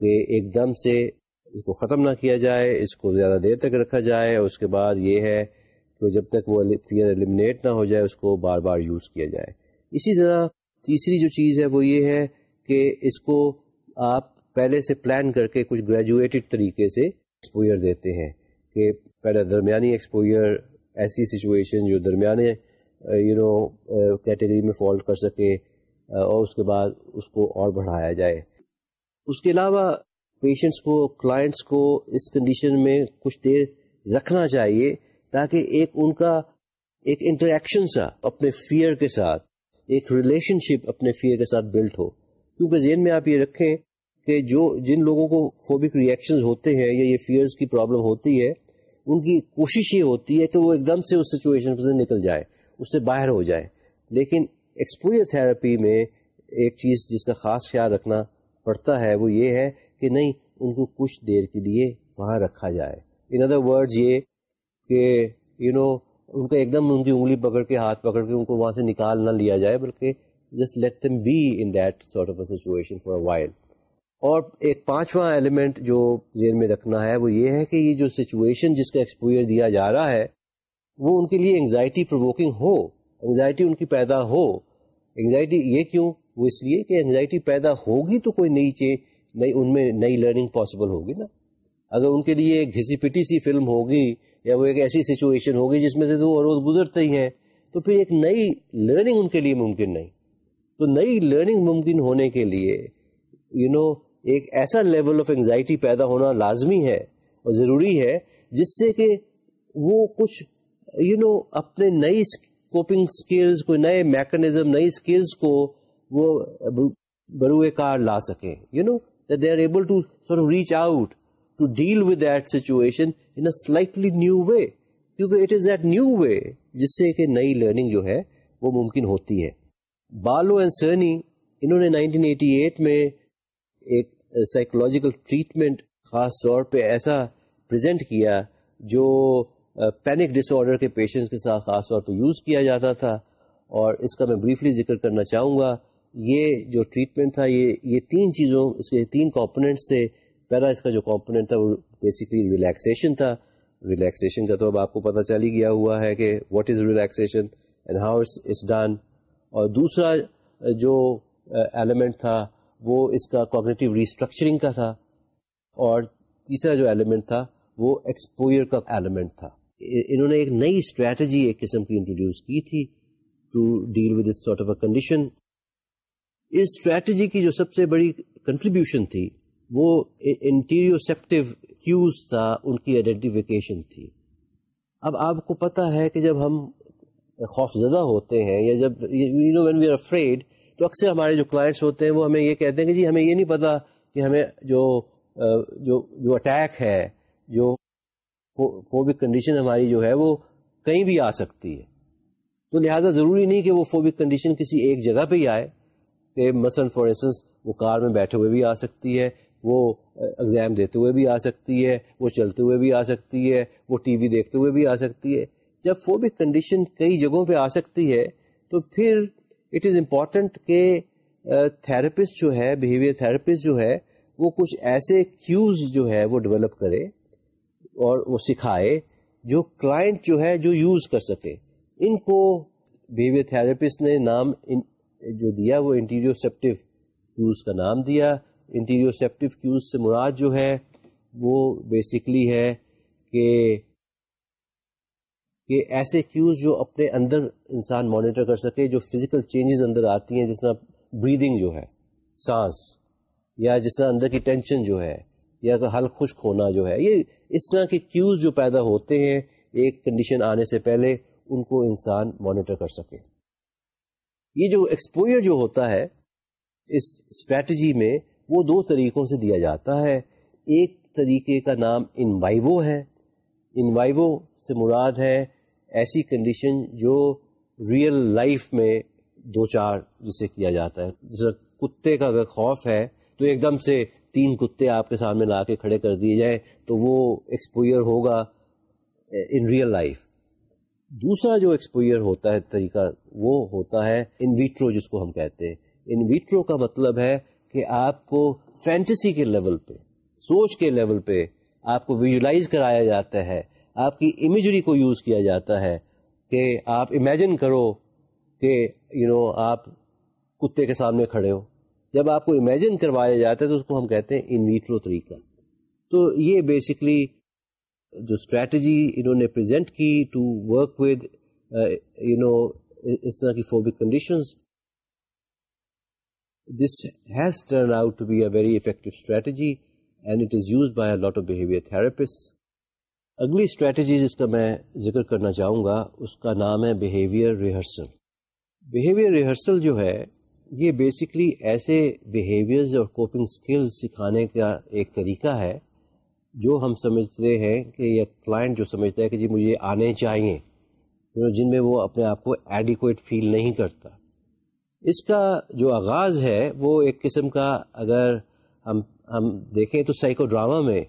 کہ ایک دم سے اس کو ختم نہ کیا جائے، اس کو زیادہ دیر تک رکھا جائے، اور اس کے بعد یہ ہے کہ جب تک وہ فیئر ایلیمنیٹ نہ ہو جائے، اس کو بار بار یوز کیا جائے۔ اسی طرح تیسری جو چیز ہے وہ یہ ہے کہ اس کو آپ پہلے سے پلان کر کے کچھ گریجویٹڈ طریقے سے ایکسپوئر دیتے ہیں۔ کہ پہلے درمیانی ایکسپوئر ایسی سچویشن جو درمیانے یو نو کیٹیگری میں فالٹ کر سکے uh, اور اس کے بعد اس کو اور بڑھایا جائے۔ اس کے علاوہ پیشنٹس کو کلائنٹس کو اس کنڈیشن میں کچھ دیر رکھنا چاہیے تاکہ ایک ان کا ایک انٹریکشن سا اپنے فیئر کے ساتھ، ایک ریلیشن شپ اپنے فیئر کے ساتھ بلٹ ہو۔ کیونکہ ذہن میں آپ یہ رکھیں کہ جو جن لوگوں کو فوبک ریئیکشن ہوتے ہیں یا یہ فیئرس کی پرابلم ہوتی ہے، ان کی کوشش یہ ہوتی ہے کہ وہ ایک دم سے اس سچویشن سے نکل جائے اس سے باہر ہو جائے۔ لیکن ایکسپوئر تھراپی میں ایک چیز جس کا خاص خیال رکھنا پڑتا ہے وہ یہ ہے کہ نہیں، ان کو کچھ دیر کے لیے وہاں رکھا جائے۔ ان ادر ورڈ یہ کہ یو نو ان کو ایک دم ان کی انگلی پکڑ کے، ہاتھ پکڑ کے ان کو وہاں سے نکال نہ لیا جائے، بلکہ just let them be in that sort of a situation for a اور ایک پانچواں ایلیمنٹ جو ذہن میں رکھنا ہے وہ یہ ہے کہ یہ جو سچویشن جس کا ایکسپوئر دیا جا رہا ہے وہ ان کے لیے انگزائٹی پروکنگ ہو انگزائٹی ان کی پیدا ہو۔ انگزائٹی یہ کیوں؟ وہ اس لیے کہ انگزائٹی پیدا ہوگی تو کوئی نئی چیز نئی ان میں نئی لرننگ پاسبل ہوگی نا۔ اگر ان کے لیے ایک گھسی پٹی سی فلم ہوگی یا وہ ایک ایسی سچویشن ہوگی جس میں سے تو روز گزرتے ہی ہیں تو پھر ایک نئی لرننگ ان کے لیے ممکن نہیں۔ تو نئی لرننگ ممکن ہونے کے لیے یو you نو know, ایک ایسا لیول آف اینگزائٹی پیدا ہونا لازمی ہے اور ضروری ہے جس سے کہ وہ کچھ یو نو اپنے نئی کوپنگ اسکلز کوئی نئے میکنزم نئی اسکلز کو وہ بروئے کار لا سکیں you know they are able to sort reach out to deal with that situation in a slightly new way کیونکہ it is that new way جس سے کہ نئی لرننگ جو ہے وہ ممکن ہوتی ہے. بالو اینڈ سرنی، انہوں نے 1988 میں ایک سائیکولوجیکل ٹریٹمنٹ خاص طور پہ ایسا پریزنٹ کیا جو پینک ڈس آرڈر کے پیشنٹس کے ساتھ خاص طور پہ یوز کیا جاتا تھا۔ اور اس کا میں بریفلی ذکر کرنا چاہوں گا۔ یہ جو ٹریٹمنٹ تھا، یہ یہ تین چیزوں، اس کے تین کمپوننٹس سے پہلا اس کا جو کمپوننٹ تھا، وہ بیسکلی ریلیکسیشن تھا۔ ریلیکسیشن کا تو اب آپ کو پتہ چل ہی گیا ہوا ہے کہ what is relaxation and how it's done اور دوسرا، جو ایلیمنٹ تھا، وہ اس کا کوگنیٹو ریسٹرکچرنگ کا تھا۔ اور تیسرا جو ایلیمنٹ تھا، وہ ایکسپوئر کا ایلیمنٹ تھا۔ انہوں نے ایک نئی اسٹریٹجی ایک قسم کی انٹروڈیوس کی تھی to deal with sort of a condition us strategy کی جو سب سے بڑی کنٹریبیوشن تھی وہ انٹیریوسپٹیو کیوز تھا، ان کی آئیڈینٹیفیکیشن تھی۔ اب آپ کو پتا ہے کہ جب ہم خوف زدہ ہوتے ہیں یا جب you know when we are afraid تو اکثر ہمارے جو کلائنٹس ہوتے ہیں وہ ہمیں یہ کہتے ہیں کہ جی ہمیں یہ نہیں پتا کہ ہمیں جو جو جو اٹیک ہے، جو فوبک کنڈیشن ہماری جو ہے وہ کہیں بھی آ سکتی ہے۔ تو لہٰذا ضروری نہیں کہ وہ فوبک کنڈیشن کسی ایک جگہ پہ ہی آئے کہ مثلاً فار انسٹنس وہ کار میں بیٹھے ہوئے بھی آ سکتی ہے، وہ ایگزام دیتے ہوئے بھی آ سکتی ہے، وہ چلتے ہوئے بھی آ سکتی ہے، وہ ٹی وی دیکھتے ہوئے بھی آ سکتی ہے۔ جب فوبک کنڈیشن کئی جگہوں پہ آ سکتی ہے تو پھر اٹ از امپورٹنٹ کہ تھراپسٹ جو ہے بہیویئر تھراپسٹ جو ہے، وہ کچھ ایسے کیوز جو ہے وہ ڈیولپ کرے اور وہ سکھائے جو کلائنٹ جو ہے جو یوز کر سکے۔ ان کو بہیویئر تھراپسٹ نے نام جو دیا، وہ انٹیریو سیپٹیو کیوز کا نام دیا۔ انٹیریو سیپٹیو کیوز سے مراد جو ہے، وہ بیسکلی ہے کہ کہ ایسے کیوز جو اپنے اندر انسان مانیٹر کر سکے، جو فزیکل چینجز اندر آتی ہیں، جس طرح بریدنگ جو ہے، سانس، یا جس طرح اندر کی ٹینشن جو ہے۔ یا حل خشک ہونا جو ہے، یہ اس طرح کے کیوز جو پیدا ہوتے ہیں، ایک کنڈیشن آنے سے پہلے ان کو انسان مانیٹر کر سکے۔ یہ جو ایکسپوئر جو ہوتا ہے، اس اسٹریٹجی میں وہ دو طریقوں سے دیا جاتا ہے۔ ایک طریقے کا نام انوائیو ہے۔ انوائیو سے مراد ہے ایسی کنڈیشن جو ریئل لائف میں دو چار جسے کیا جاتا ہے۔ جیسے کتے کا اگر خوف ہے تو ایک دم سے تین کتے آپ کے سامنے لا کے کھڑے کر دیے جائیں تو وہ ایکسپوئر ہوگا ان ریئل لائف۔ دوسرا جو ایکسپوئر ہوتا ہے طریقہ وہ ہوتا ہے ان ویٹرو جس کو ہم کہتے ہیں۔ ان ویٹرو کا مطلب ہے کہ آپ کو فینٹسی کے لیول پہ سوچ کے لیول پہ آپ کو ویژلائز کرایا جاتا ہے۔ آپ کی امیجری کو یوز کیا جاتا ہے کہ آپ امیجن کرو کہ یو you نو know, آپ کتے کے سامنے کھڑے ہو۔ جب آپ کو امیجن کروایا جاتا ہے تو اس کو ہم کہتے ہیں ان ویٹرو طریقہ تو یہ بیسکلی جو اسٹریٹجی انہوں نے پرزینٹ کی to work with you know اس طرح کی phobic conditions this has turn out to be a very effective strategy and it is use by lot of behaviour therapist اگلی اسٹریٹجی جس کا میں ذکر کرنا چاہوں گا اس کا نام ہے بہیویئر ریہرسل بہیویئر ریہرسل جو ہے یہ بیسکلی ایسے بیہیویئرز اور کوپنگ اسکلز سکھانے کا ایک طریقہ ہے جو ہم سمجھتے ہیں کہ یہ کلائنٹ جو سمجھتا ہے کہ جی مجھے آنے چاہیے جن میں وہ اپنے آپ کو ایڈیکویٹ فیل نہیں کرتا۔ اس کا جو آغاز ہے، وہ ایک قسم کا اگر ہم ہم دیکھیں تو سائیکو ڈرامہ میں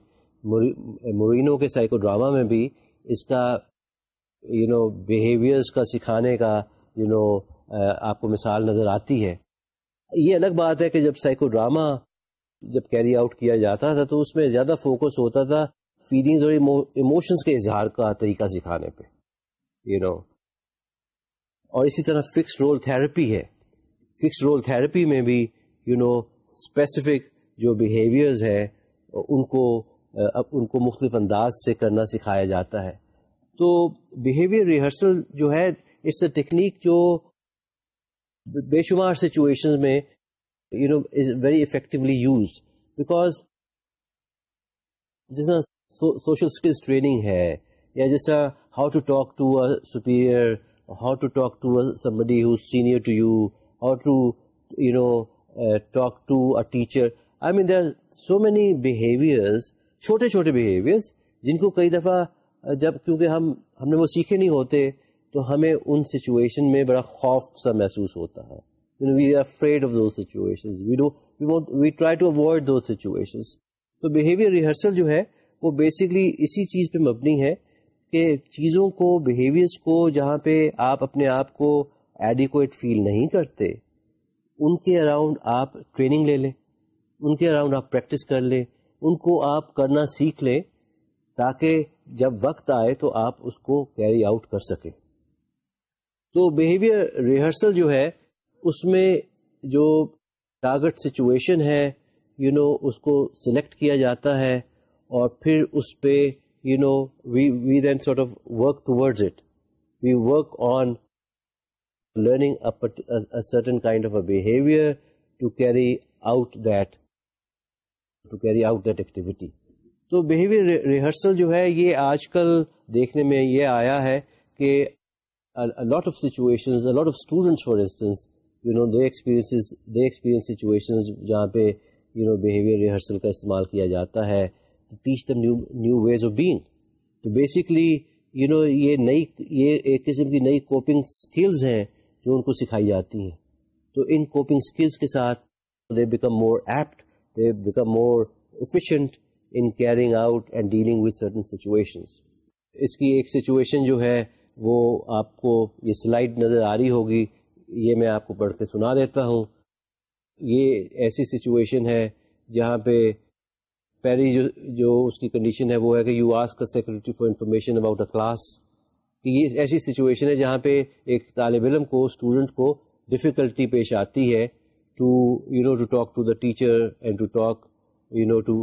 مرینوں کے سائیکو ڈراما میں بھی اس کا یو نو بیہیویئرس کا سکھانے کا یو نو آپ کو مثال نظر آتی ہے۔ یہ الگ بات ہے کہ جب سائیکو ڈراما جب کیری آؤٹ کیا جاتا تھا تو اس میں زیادہ فوکس ہوتا تھا فیلنگز اور ایموشنس کے اظہار کا طریقہ سکھانے پہ یو نو اور اسی طرح فکس رول تھراپی ہے۔ فکس رول تھراپی میں بھی یو نو اسپیسیفک جو بیہیویئرز ہے ان کو uh, ان کو مختلف انداز سے کرنا سکھایا جاتا ہے۔ تو بیہیویئر ریہرسل جو ہے، اس ٹیکنیک جو بے شمار سچویشن میں you know is very effectively used because جس طرح سوشل اسکلس ٹریننگ ہے یا جس طرح how to talk to superior how to talk to somebody who senior to you how to you know talk to a teacher I mean there so many behaviours چھوٹے چھوٹے behaviours جن کو کئی دفعہ جب کیونکہ ہم ہم نے وہ سیکھے نہیں ہوتے تو ہمیں ان سچویشن میں بڑا خوف سا محسوس ہوتا ہے۔ We are afraid of those situation تو بہیویئر ریہرسل جو ہے، وہ بیسکلی اسی چیز پہ مبنی ہے کہ چیزوں کو بہیویئرس کو جہاں پہ آپ اپنے آپ کو ایڈیکویٹ فیل نہیں کرتے، ان کے اراؤنڈ آپ ٹریننگ لے لیں، ان کے اراؤنڈ آپ پریکٹس کر لیں، ان کو آپ کرنا سیکھ لیں تاکہ جب وقت آئے تو آپ اس کو کیری آؤٹ کر سکیں۔ تو بہیویئر ریہرسل جو ہے اس میں جو ٹارگٹ سچویشن ہے یو you نو know, اس کو سلیکٹ کیا جاتا ہے اور پھر اس پہ you know we we then sort of work towards it we work on learning certain kind of a behaviour to carry out that to carry out that activity تو بہیویئر ریہرسل جو ہے یہ آج کل دیکھنے میں یہ آیا ہے کہ lot of situation lot of students for instance you know they experience they experience situation جہاں پہ یو نو بہیویئر ریہرسل کا استعمال کیا جاتا ہے teach them new new ways of being تو بیسکلی یو نو یہ نئی، یہ ایک قسم کی نئی کوپنگ اسکلز ہیں جو ان کو سکھائی جاتی ہیں تو ان کوپنگ اسکلز کے ساتھ they become more apt they become more efficient in carrying out and dealing with certain situations. اس کی ایک سچویشن جو ہے وہ آپ کو یہ سلائڈ نظر آ رہی ہوگی، یہ میں آپ کو پڑھ کے سنا دیتا ہوں۔ یہ ایسی سچویشن ہے جہاں پہ پہلی جو جو اس کی کنڈیشن ہے وہ ہے کہ یو آسک کا secretary for information about a class کہ یہ ایسی سچویشن ہے جہاں پہ ایک طالب علم کو اسٹوڈنٹ کو ڈفیکلٹی پیش آتی ہے to you know to talk to the teacher and to talk you know to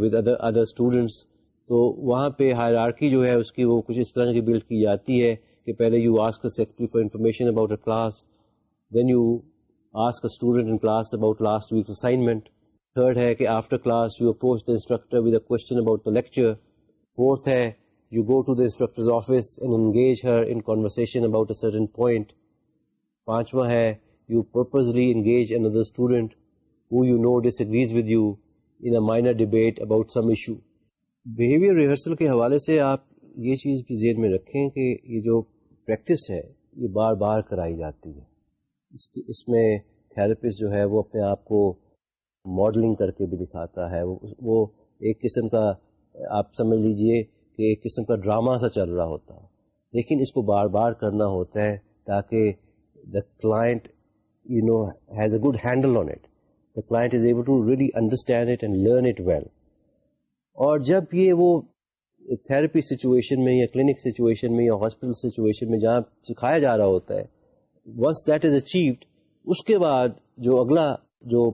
with other other students تو وہاں پہ ہائرارکی جو ہے اس کی وہ کچھ اس طرح کی بلڈ کی جاتی ہے کہ پہلے you ask secretary for information about a class then you ask student in class about last week's assignment third ہے کہ after class you approach the instructor with a question about the lecture fourth ہے you go to the instructor office and engage her in conversation about a certain point پانچواں ہے، you purposely engage another student who you know disagrees with you in a minor debate about some issue. Behaviour rehearsal کے حوالے سے آپ یہ چیز بھی ذہن میں رکھیں کہ یہ جو پریکٹس ہے یہ بار بار کرائی جاتی ہے اس اس میں تھراپسٹ جو ہے وہ اپنے آپ کو ماڈلنگ کر کے بھی دکھاتا ہے وہ ایک قسم کا آپ سمجھ لیجیے کہ ایک قسم کا ڈرامہ سا چل رہا ہوتا ہے لیکن اس کو بار بار کرنا ہوتا ہے تاکہ the client you know, has a good handle on it. The client is able to really understand it and learn it well. اور جب یہ وہ تھراپی سچویشن میں یا کلینک سچویشن میں یا ہاسپٹل سچویشن میں جہاں سکھایا جا رہا ہوتا ہے ونس دیٹ از اچیوڈ اس کے بعد جو اگلا جو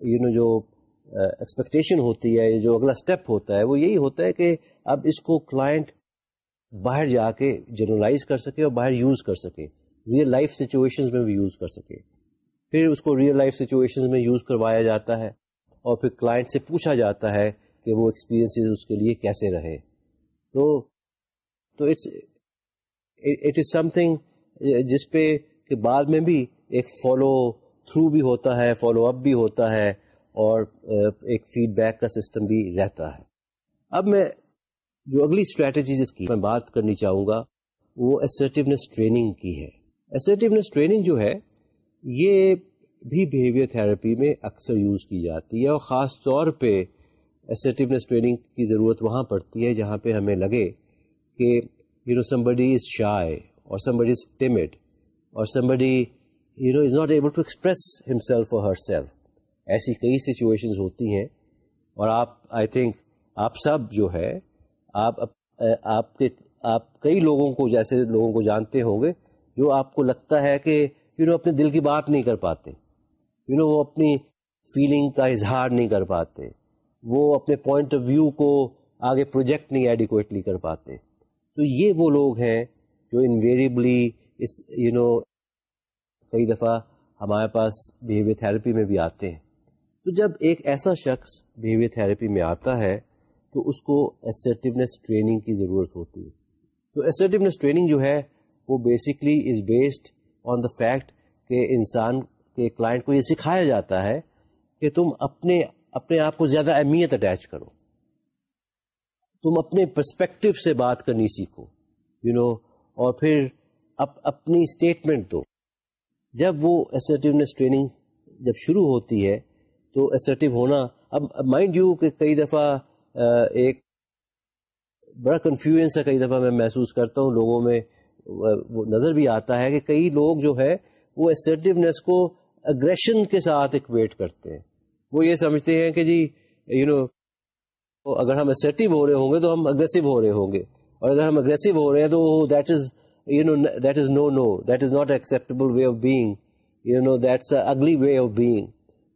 یو نو جو uh, ایکسپیکٹیشن ہوتی ہے، جو اگلا اسٹیپ ہوتا ہے، وہ یہی ہوتا ہے کہ اب اس کو کلائنٹ باہر جا کے جنرلائز کر سکے اور باہر یوز کر سکے۔ ریئل لائف سچویشن میں بھی یوز کر سکے۔ پھر اس کو ریئل لائف سچویشن میں یوز کروایا جاتا ہے۔ اور پھر کلائنٹ سے پوچھا جاتا ہے کہ وہ ایکسپیرینس اس کے لیے کیسے رہے۔ تو تو it's it is some thing جس پہ کہ بعد میں بھی ایک فالو تھرو بھی ہوتا ہے فالو اپ بھی ہوتا ہے اور ایک فیڈ بیک کا سسٹم بھی رہتا ہے۔ اب میں جو اگلی اسٹریٹجی جس کی میں بات کرنی چاہوں گا، وہ اسرٹیونیس ٹریننگ کی ہے۔ اسرٹیونیس ٹریننگ جو ہے، یہ بھی بیہیویئر تھراپی میں اکثر یوز کی جاتی ہے اور خاص طور پہ اسرٹیونیس ٹریننگ کی ضرورت وہاں پڑتی ہے جہاں پہ ہمیں لگے کہ you know somebody is shy اور سمبڈی از ٹیمڈ اور somebody you know is not able to express himself اور ہر سیلف ایسی کئی سچویشنز ہوتی ہیں اور آپ آئی تھنک آپ سب جو ہے، آپ آپ کے، آپ کئی لوگوں کو جیسے لوگوں کو جانتے ہوں گے جو آپ کو لگتا ہے کہ یو نو اپنے دل کی بات نہیں کر پاتے۔ یو نو وہ اپنی فیلنگ کا اظہار نہیں کر پاتے۔ وہ اپنے پوائنٹ آف ویو کو آگے پروجیکٹ نہیں ایڈیکویٹلی کر پاتے۔ تو یہ وہ لوگ ہیں جو انویریبلی اس یو نو کئی دفعہ ہمارے پاس بیہیویئر تھراپی میں بھی آتے ہیں۔ تو جب ایک ایسا شخص بیہیویئر تھراپی میں آتا ہے، تو اس کو اسرٹیونیس ٹریننگ کی ضرورت ہوتی ہے۔ تو اسرٹیونیس ٹریننگ جو ہے، وہ basically is based on the fact کہ انسان کے کلائنٹ کو یہ سکھایا جاتا ہے کہ تم اپنے اپنے آپ کو زیادہ اہمیت اٹیچ کرو۔ تم اپنے پرسپیکٹو سے بات کرنی سیکھو یو نو اور پھر اپ اپنی اسٹیٹمنٹ دو۔ جب وہ اسرٹیونیس ٹریننگ جب شروع ہوتی ہے تو اسرٹیو ہونا، اب مائنڈ یو کہ کئی دفعہ ایک بڑا کنفیوژن ہے، کئی دفعہ میں محسوس کرتا ہوں لوگوں میں، وہ نظر بھی آتا ہے کہ کئی لوگ جو ہے وہ اسرٹیونیس کو اگریشن کے ساتھ اکویٹ کرتے ہیں۔ وہ یہ سمجھتے ہیں کہ جی یو نو اگر ہم اسرٹیو ہو رہے ہوں گے تو ہم اگریسو ہو رہے ہوں گے۔ اور اگر ہم اگریسو ہو رہے ہیں تو that is you know that is no no that is not acceptable way of being you know that's ugly way of being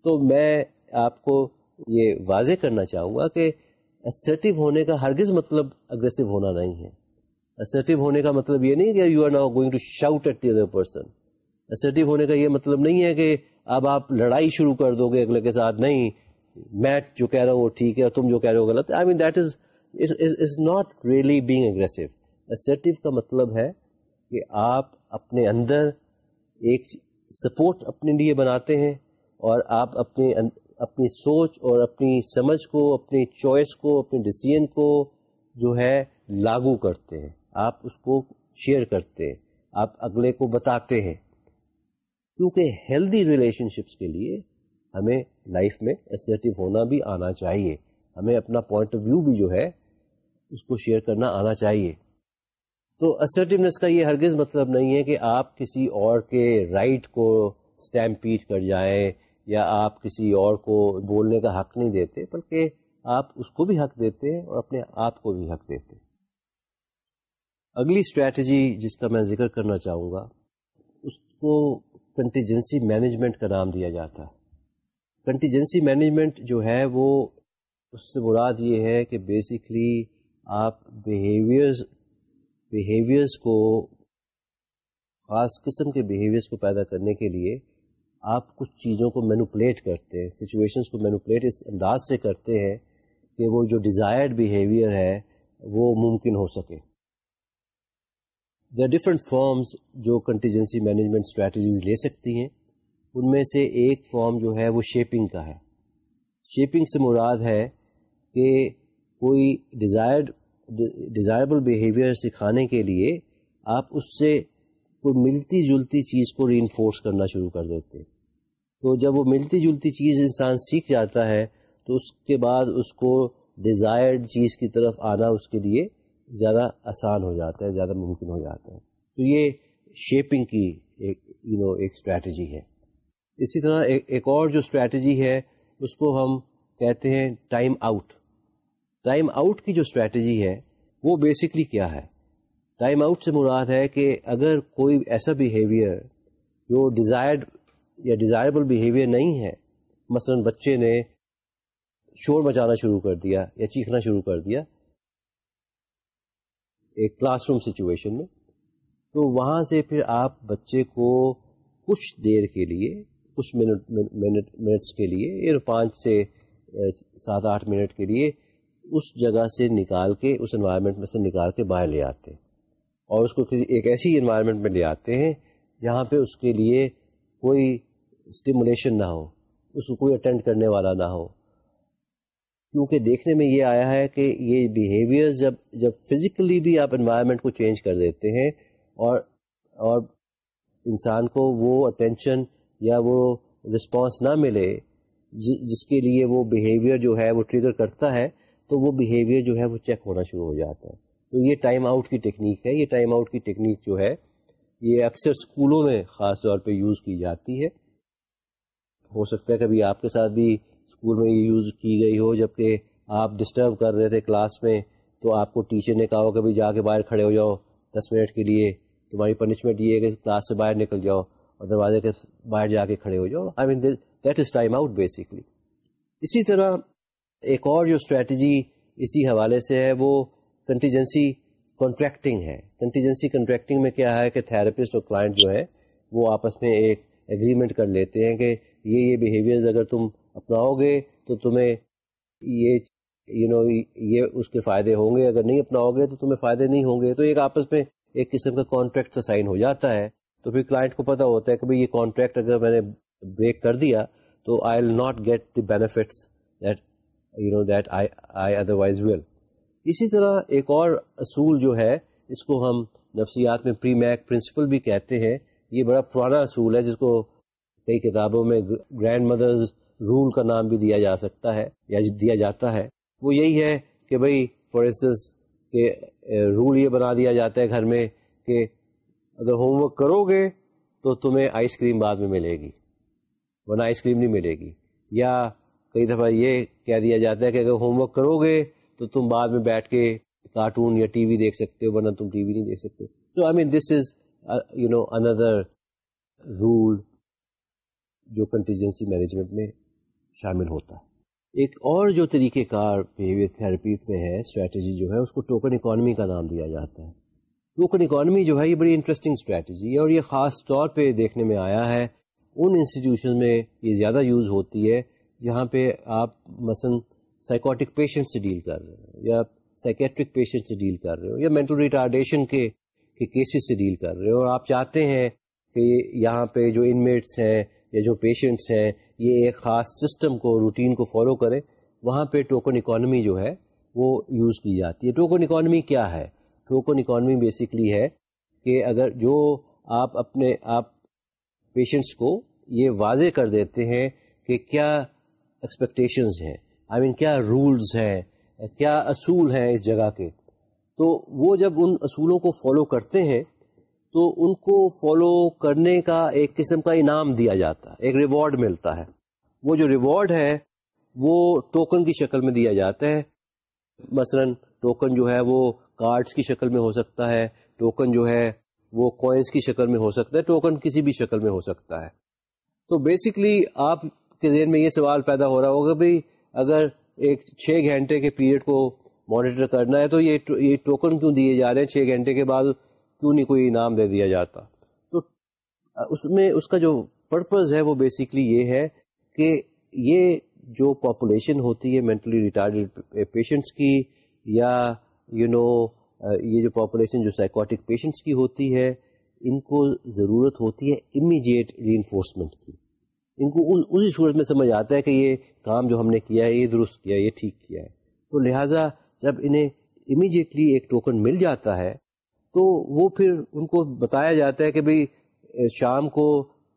تو میں آپ کو یہ واضح کرنا چاہوں گا کہ اسرٹیو ہونے کا ہرگز مطلب اگریسو ہونا نہیں ہے۔ اسرٹیو ہونے کا مطلب یہ نہیں کہ you are now going to shout at the other person assertive ہونے کا یہ مطلب نہیں ہے کہ اب آپ لڑائی شروع کر دو گے اگلے کے ساتھ، نہیں، میں جو کہہ رہا ہوں وہ ٹھیک ہے اور تم جو کہہ رہے ہو غلط I mean that is is not really being aggressive assertive کا مطلب ہے کہ آپ اپنے اندر ایک سپورٹ اپنے لیے بناتے ہیں اور آپ اپنے اپنی سوچ اور اپنی سمجھ کو، اپنی چوائس کو اپنے ڈسیزن کو جو ہے لاگو کرتے ہیں۔ آپ اس کو شیئر کرتے ہیں۔ آپ اگلے کو بتاتے ہیں۔ کیونکہ ہیلدی ریلیشن شپس کے لیے ہمیں لائف میں اسرٹیو ہونا بھی آنا چاہیے۔ ہمیں اپنا پوائنٹ آف ویو بھی جو ہے، اس کو شیئر کرنا آنا چاہیے۔ تو اسرٹیونیس کا یہ ہرگز مطلب نہیں ہے کہ آپ کسی اور کے رائٹ right کو اسٹیمپیٹ کر جائیں یا آپ کسی اور کو بولنے کا حق نہیں دیتے، بلکہ آپ اس کو بھی حق دیتے ہیں اور اپنے آپ کو بھی حق دیتے ہیں۔ اگلی اسٹریٹجی جس کا میں ذکر کرنا چاہوں گا، اس کو کنٹیجنسی مینجمنٹ کا نام دیا جاتا ہے۔ کنٹیجنسی مینجمنٹ جو ہے وہ اس سے مراد یہ ہے کہ بیسکلی آپ بیہیویئرز بیہیویئرس کو خاص قسم کے بیہیویئرس کو پیدا کرنے کے لیے آپ کچھ چیزوں کو مینوپلیٹ کرتے ہیں سچویشنس کو مینوپلیٹ اس انداز سے کرتے ہیں کہ وہ جو ڈیزائرڈ بیہیویئر ہے وہ ممکن ہو سکے۔ در ڈفرنٹ فارمز جو کنٹیجنسی مینجمنٹ اسٹریٹجیز لے سکتی ہیں۔ ان میں سے ایک فارم جو ہے وہ شیپنگ کا ہے۔ شیپنگ سے مراد ہے کہ کوئی ڈیزائرڈ ڈیزائربل بیہیویئر سکھانے کے لیے آپ اس سے کوئی ملتی جلتی چیز کو ری انفورس کرنا شروع کر دیتے تو جب وہ ملتی جلتی چیز انسان سیکھ جاتا ہے تو اس کے بعد اس کو ڈیزائرڈ چیز کی طرف آنا اس کے لیے زیادہ آسان ہو جاتا ہے، زیادہ ممکن ہو جاتا ہے۔ تو یہ شیپنگ کی ایک یو نو ایک اسٹریٹجی ہے۔ اسی طرح ایک اور جو اسٹریٹجی ہے، اس کو ہم کہتے ہیں ٹائم آؤٹ ٹائم آؤٹ کی جو اسٹریٹجی ہے، وہ بیسکلی کیا ہے؟ ٹائم آؤٹ سے مراد ہے کہ اگر کوئی ایسا بیہیویئر جو ڈیزائرڈ یا ڈیزائربل بیہیویئر نہیں ہے، مثلا بچے نے شور مچانا شروع کر دیا یا چیخنا شروع کر دیا ایک کلاس روم سچویشن میں، تو وہاں سے پھر آپ بچے کو کچھ دیر کے لیے، کچھ منٹ منٹ، منٹس کے لیے یعنی پانچ سے سات، آٹھ منٹ کے لیے اس جگہ سے نکال کے، اس انوائرمنٹ میں سے نکال کے باہر لے آتے ہیں۔ اور اس کو کسی، ایک ایسی انوائرمنٹ میں لے آتے ہیں جہاں پہ اس کے لیے کوئی اسٹیمولیشن نہ ہو، اس کو کوئی اٹینڈ کرنے والا نہ ہو۔ کیونکہ دیکھنے میں یہ آیا ہے کہ یہ بیہیویئر جب جب فزیکلی بھی آپ انوائرمنٹ کو چینج کر دیتے ہیں اور اور انسان کو وہ اٹینشن یا وہ رسپانس نہ ملے جس کے لیے وہ بیہیویئر جو ہے وہ ٹریگر کرتا ہے، تو وہ بیہیویئر جو ہے وہ چیک ہونا شروع ہو جاتا ہے۔ تو یہ ٹائم آؤٹ کی ٹیکنیک ہے۔ یہ ٹائم آؤٹ کی ٹیکنیک جو ہے، یہ اکثر اسکولوں میں خاص طور پہ یوز کی جاتی ہے۔ ہو سکتا ہے کبھی آپ کے ساتھ بھی اسکول میں یہ یوز کی گئی ہو، جبکہ آپ ڈسٹرب کر رہے تھے کلاس میں، تو آپ کو ٹیچر نے کہا ہو کبھی جا کے باہر کھڑے ہو جاؤ دس منٹ کے لیے۔ تمہاری پنشمنٹ یہ ہے کہ کلاس سے باہر نکل جاؤ اور دروازے کے باہر جا کے کھڑے ہو جاؤ۔ I mean that is time out basically اسی طرح ایک اور جو اسٹریٹجی اسی حوالے سے ہے، وہ کنٹیجنسی کانٹریکٹنگ ہے۔ کنٹیجنسی کانٹریکٹنگ میں کیا ہے کہ تھراپسٹ اور کلائنٹ جو ہے، وہ آپس میں ایک اگریمنٹ کر لیتے ہیں کہ یہ یہ بیہیویئرز اگر تم اپناؤ گے تو تمہیں یہ یو نو یہ اس کے فائدے ہوں گے، اگر نہیں اپناؤ گے تو تمہیں فائدے نہیں ہوں گے۔ تو ایک آپس میں ایک قسم کا کانٹریکٹ سائن ہو جاتا ہے۔ تو پھر کلائنٹ کو پتا ہوتا ہے کہ بھائی یہ کانٹریکٹ اگر میں نے بریک کر دیا تو I will not get the benefits that you know that I otherwise will ول اسی طرح ایک اور اصول جو ہے، اس کو ہم نفسیات میں پری میک پرنسپل بھی کہتے ہیں۔ یہ بڑا پرانا اصول ہے جس کو کئی کتابوں میں گرینڈ مدرز رول کا نام بھی دیا جا سکتا ہے یا دیا جاتا ہے۔ وہ یہی ہے کہ بھائی فار انسٹنس کہ رول یہ بنا دیا جاتا ہے گھر میں کہ اگر ہوم ورک کرو گے تو تمہیں آئس کریم بعد میں ملے گی، ورنہ آئس کریم نہیں ملے گی۔ یا کئی دفعہ یہ کہہ دیا جاتا ہے کہ اگر ہوم ورک کرو گے تو تم بعد میں بیٹھ کے کارٹون یا ٹی وی دیکھ سکتے ہو، ورنہ تم ٹی وی نہیں دیکھ سکتے۔ تو I mean this is you know another role جو کنٹیجنسی مینجمنٹ میں شامل ہوتا ہے۔ ایک اور جو طریقہ کار بہیویئر تھراپی میں ہے اسٹریٹجی جو ہے، اس کو ٹوکن اکانومی کا نام دیا جاتا ہے۔ ٹوکن اکانومی جو ہے، یہ بڑی انٹرسٹنگ اسٹریٹجی ہے اور یہ خاص طور پہ دیکھنے میں آیا ہے۔ ان انسٹیٹیوشن میں یہ زیادہ یوز ہوتی ہے۔ جہاں پہ آپ مثلا سائیکوٹک پیشنٹ سے ڈیل کر رہے ہو یا سائکیٹرک پیشنٹ سے ڈیل کر رہے ہو یا مینٹل ریٹارڈیشن کے کیسز سے ڈیل کر رہے ہو۔ اور آپ چاہتے ہیں کہ یہاں پہ جو انمیٹس ہیں یا جو پیشنٹس ہیں یہ ایک خاص سسٹم کو روٹین کو فالو کریں وہاں پہ ٹوکن اکانومی جو ہے وہ یوز کی جاتی ہے۔ ٹوکن اکانومی کیا ہے؟ ٹوکن اکانومی بیسکلی ہے کہ اگر جو آپ اپنے آپ پیشنٹس کو یہ واضح کر دیتے ہیں کہ کیا ایکسپیکٹیشنز ہیں آئی مین کیا رولز ہیں، کیا اصول ہیں اس جگہ کے۔ تو وہ جب ان اصولوں کو فالو کرتے ہیں تو ان کو فالو کرنے کا ایک قسم کا انعام دیا جاتا ہے، ایک ریوارڈ ملتا ہے۔ وہ جو ریوارڈ ہے، وہ ٹوکن کی شکل میں دیا جاتا ہے۔ مثلا ٹوکن جو ہے، وہ کارڈز کی شکل میں ہو سکتا ہے ٹوکن جو ہے، وہ کوائنس کی شکل میں ہو سکتا ہے ٹوکن کسی بھی شکل میں ہو سکتا ہے۔ تو بیسکلی آپ کے ذہن میں یہ سوال پیدا ہو رہا ہوگا بھائی اگر ایک چھ گھنٹے کے پیریڈ کو مانیٹر کرنا ہے تو یہ ٹوکن کیوں دیے جا رہے ہیں؟ چھ گھنٹے کے بعد کیوں نہیں کوئی انعام دے دیا جاتا؟ تو اس میں اس کا جو پرپز ہے وہ بیسکلی یہ ہے کہ یہ جو پاپولیشن ہوتی ہے مینٹلی ریٹارڈ پیشنٹس کی یا یو you نو know, یہ جو پاپولیشن جو سائیکوٹک پیشنٹس کی ہوتی ہے ان کو ضرورت ہوتی ہے امیجیٹ ری انفورسمنٹ کی۔ ان کو اسی صورت میں سمجھ آتا ہے کہ یہ کام جو ہم نے کیا ہے یہ درست کیا ہے یہ ٹھیک کیا ہے۔ تو لہٰذا جب انہیں امیجیٹلی ایک ٹوکن مل جاتا ہے تو وہ پھر ان کو بتایا جاتا ہے کہ بھئی شام کو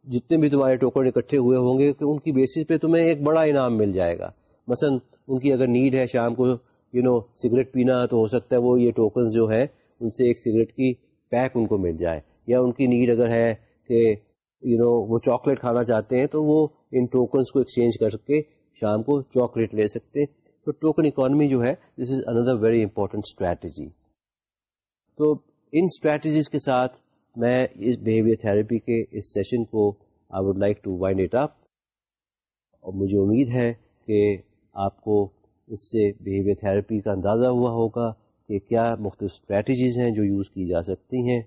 جتنے بھی تمہارے ٹوکن اکٹھے ہوئے ہوں گے کہ ان کی بیسس پہ تمہیں ایک بڑا انعام مل جائے گا۔ مثلا ان کی اگر نیڈ ہے شام کو یو نو سگریٹ پینا تو ہو سکتا ہے وہ یہ ٹوکنز جو ہیں، ان سے ایک سگریٹ کی پیک ان کو مل جائے۔ یا ان کی نیڈ اگر ہے کہ یو نو وہ چاکلیٹ کھانا چاہتے ہیں تو وہ ان ٹوکنس کو ایکسچینج کر کے شام کو چاکلیٹ لے سکتے۔ تو ٹوکن اکانومی جو ہے this is another very important strategy تو ان اسٹریٹجیز کے ساتھ میں اس بہیویئر تھراپی کے اس سیشن کو I would like to wind it up اور مجھے امید ہے کہ آپ کو اس سے بیہیویئر تھراپی کا اندازہ ہوا ہوگا کہ کیا مختلف اسٹریٹجیز ہیں جو یوز کی جا سکتی ہیں.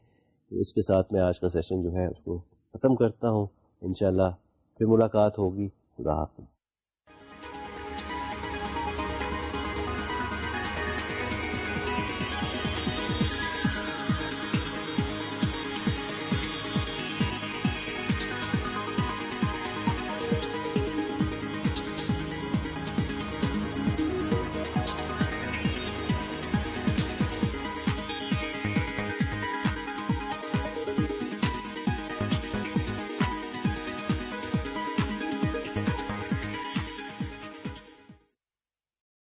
اس کے ساتھ میں آج کا سیشن جو ہے اس کو ختم کرتا ہوں. انشاءاللہ پھر ملاقات ہوگی. خدا حافظ.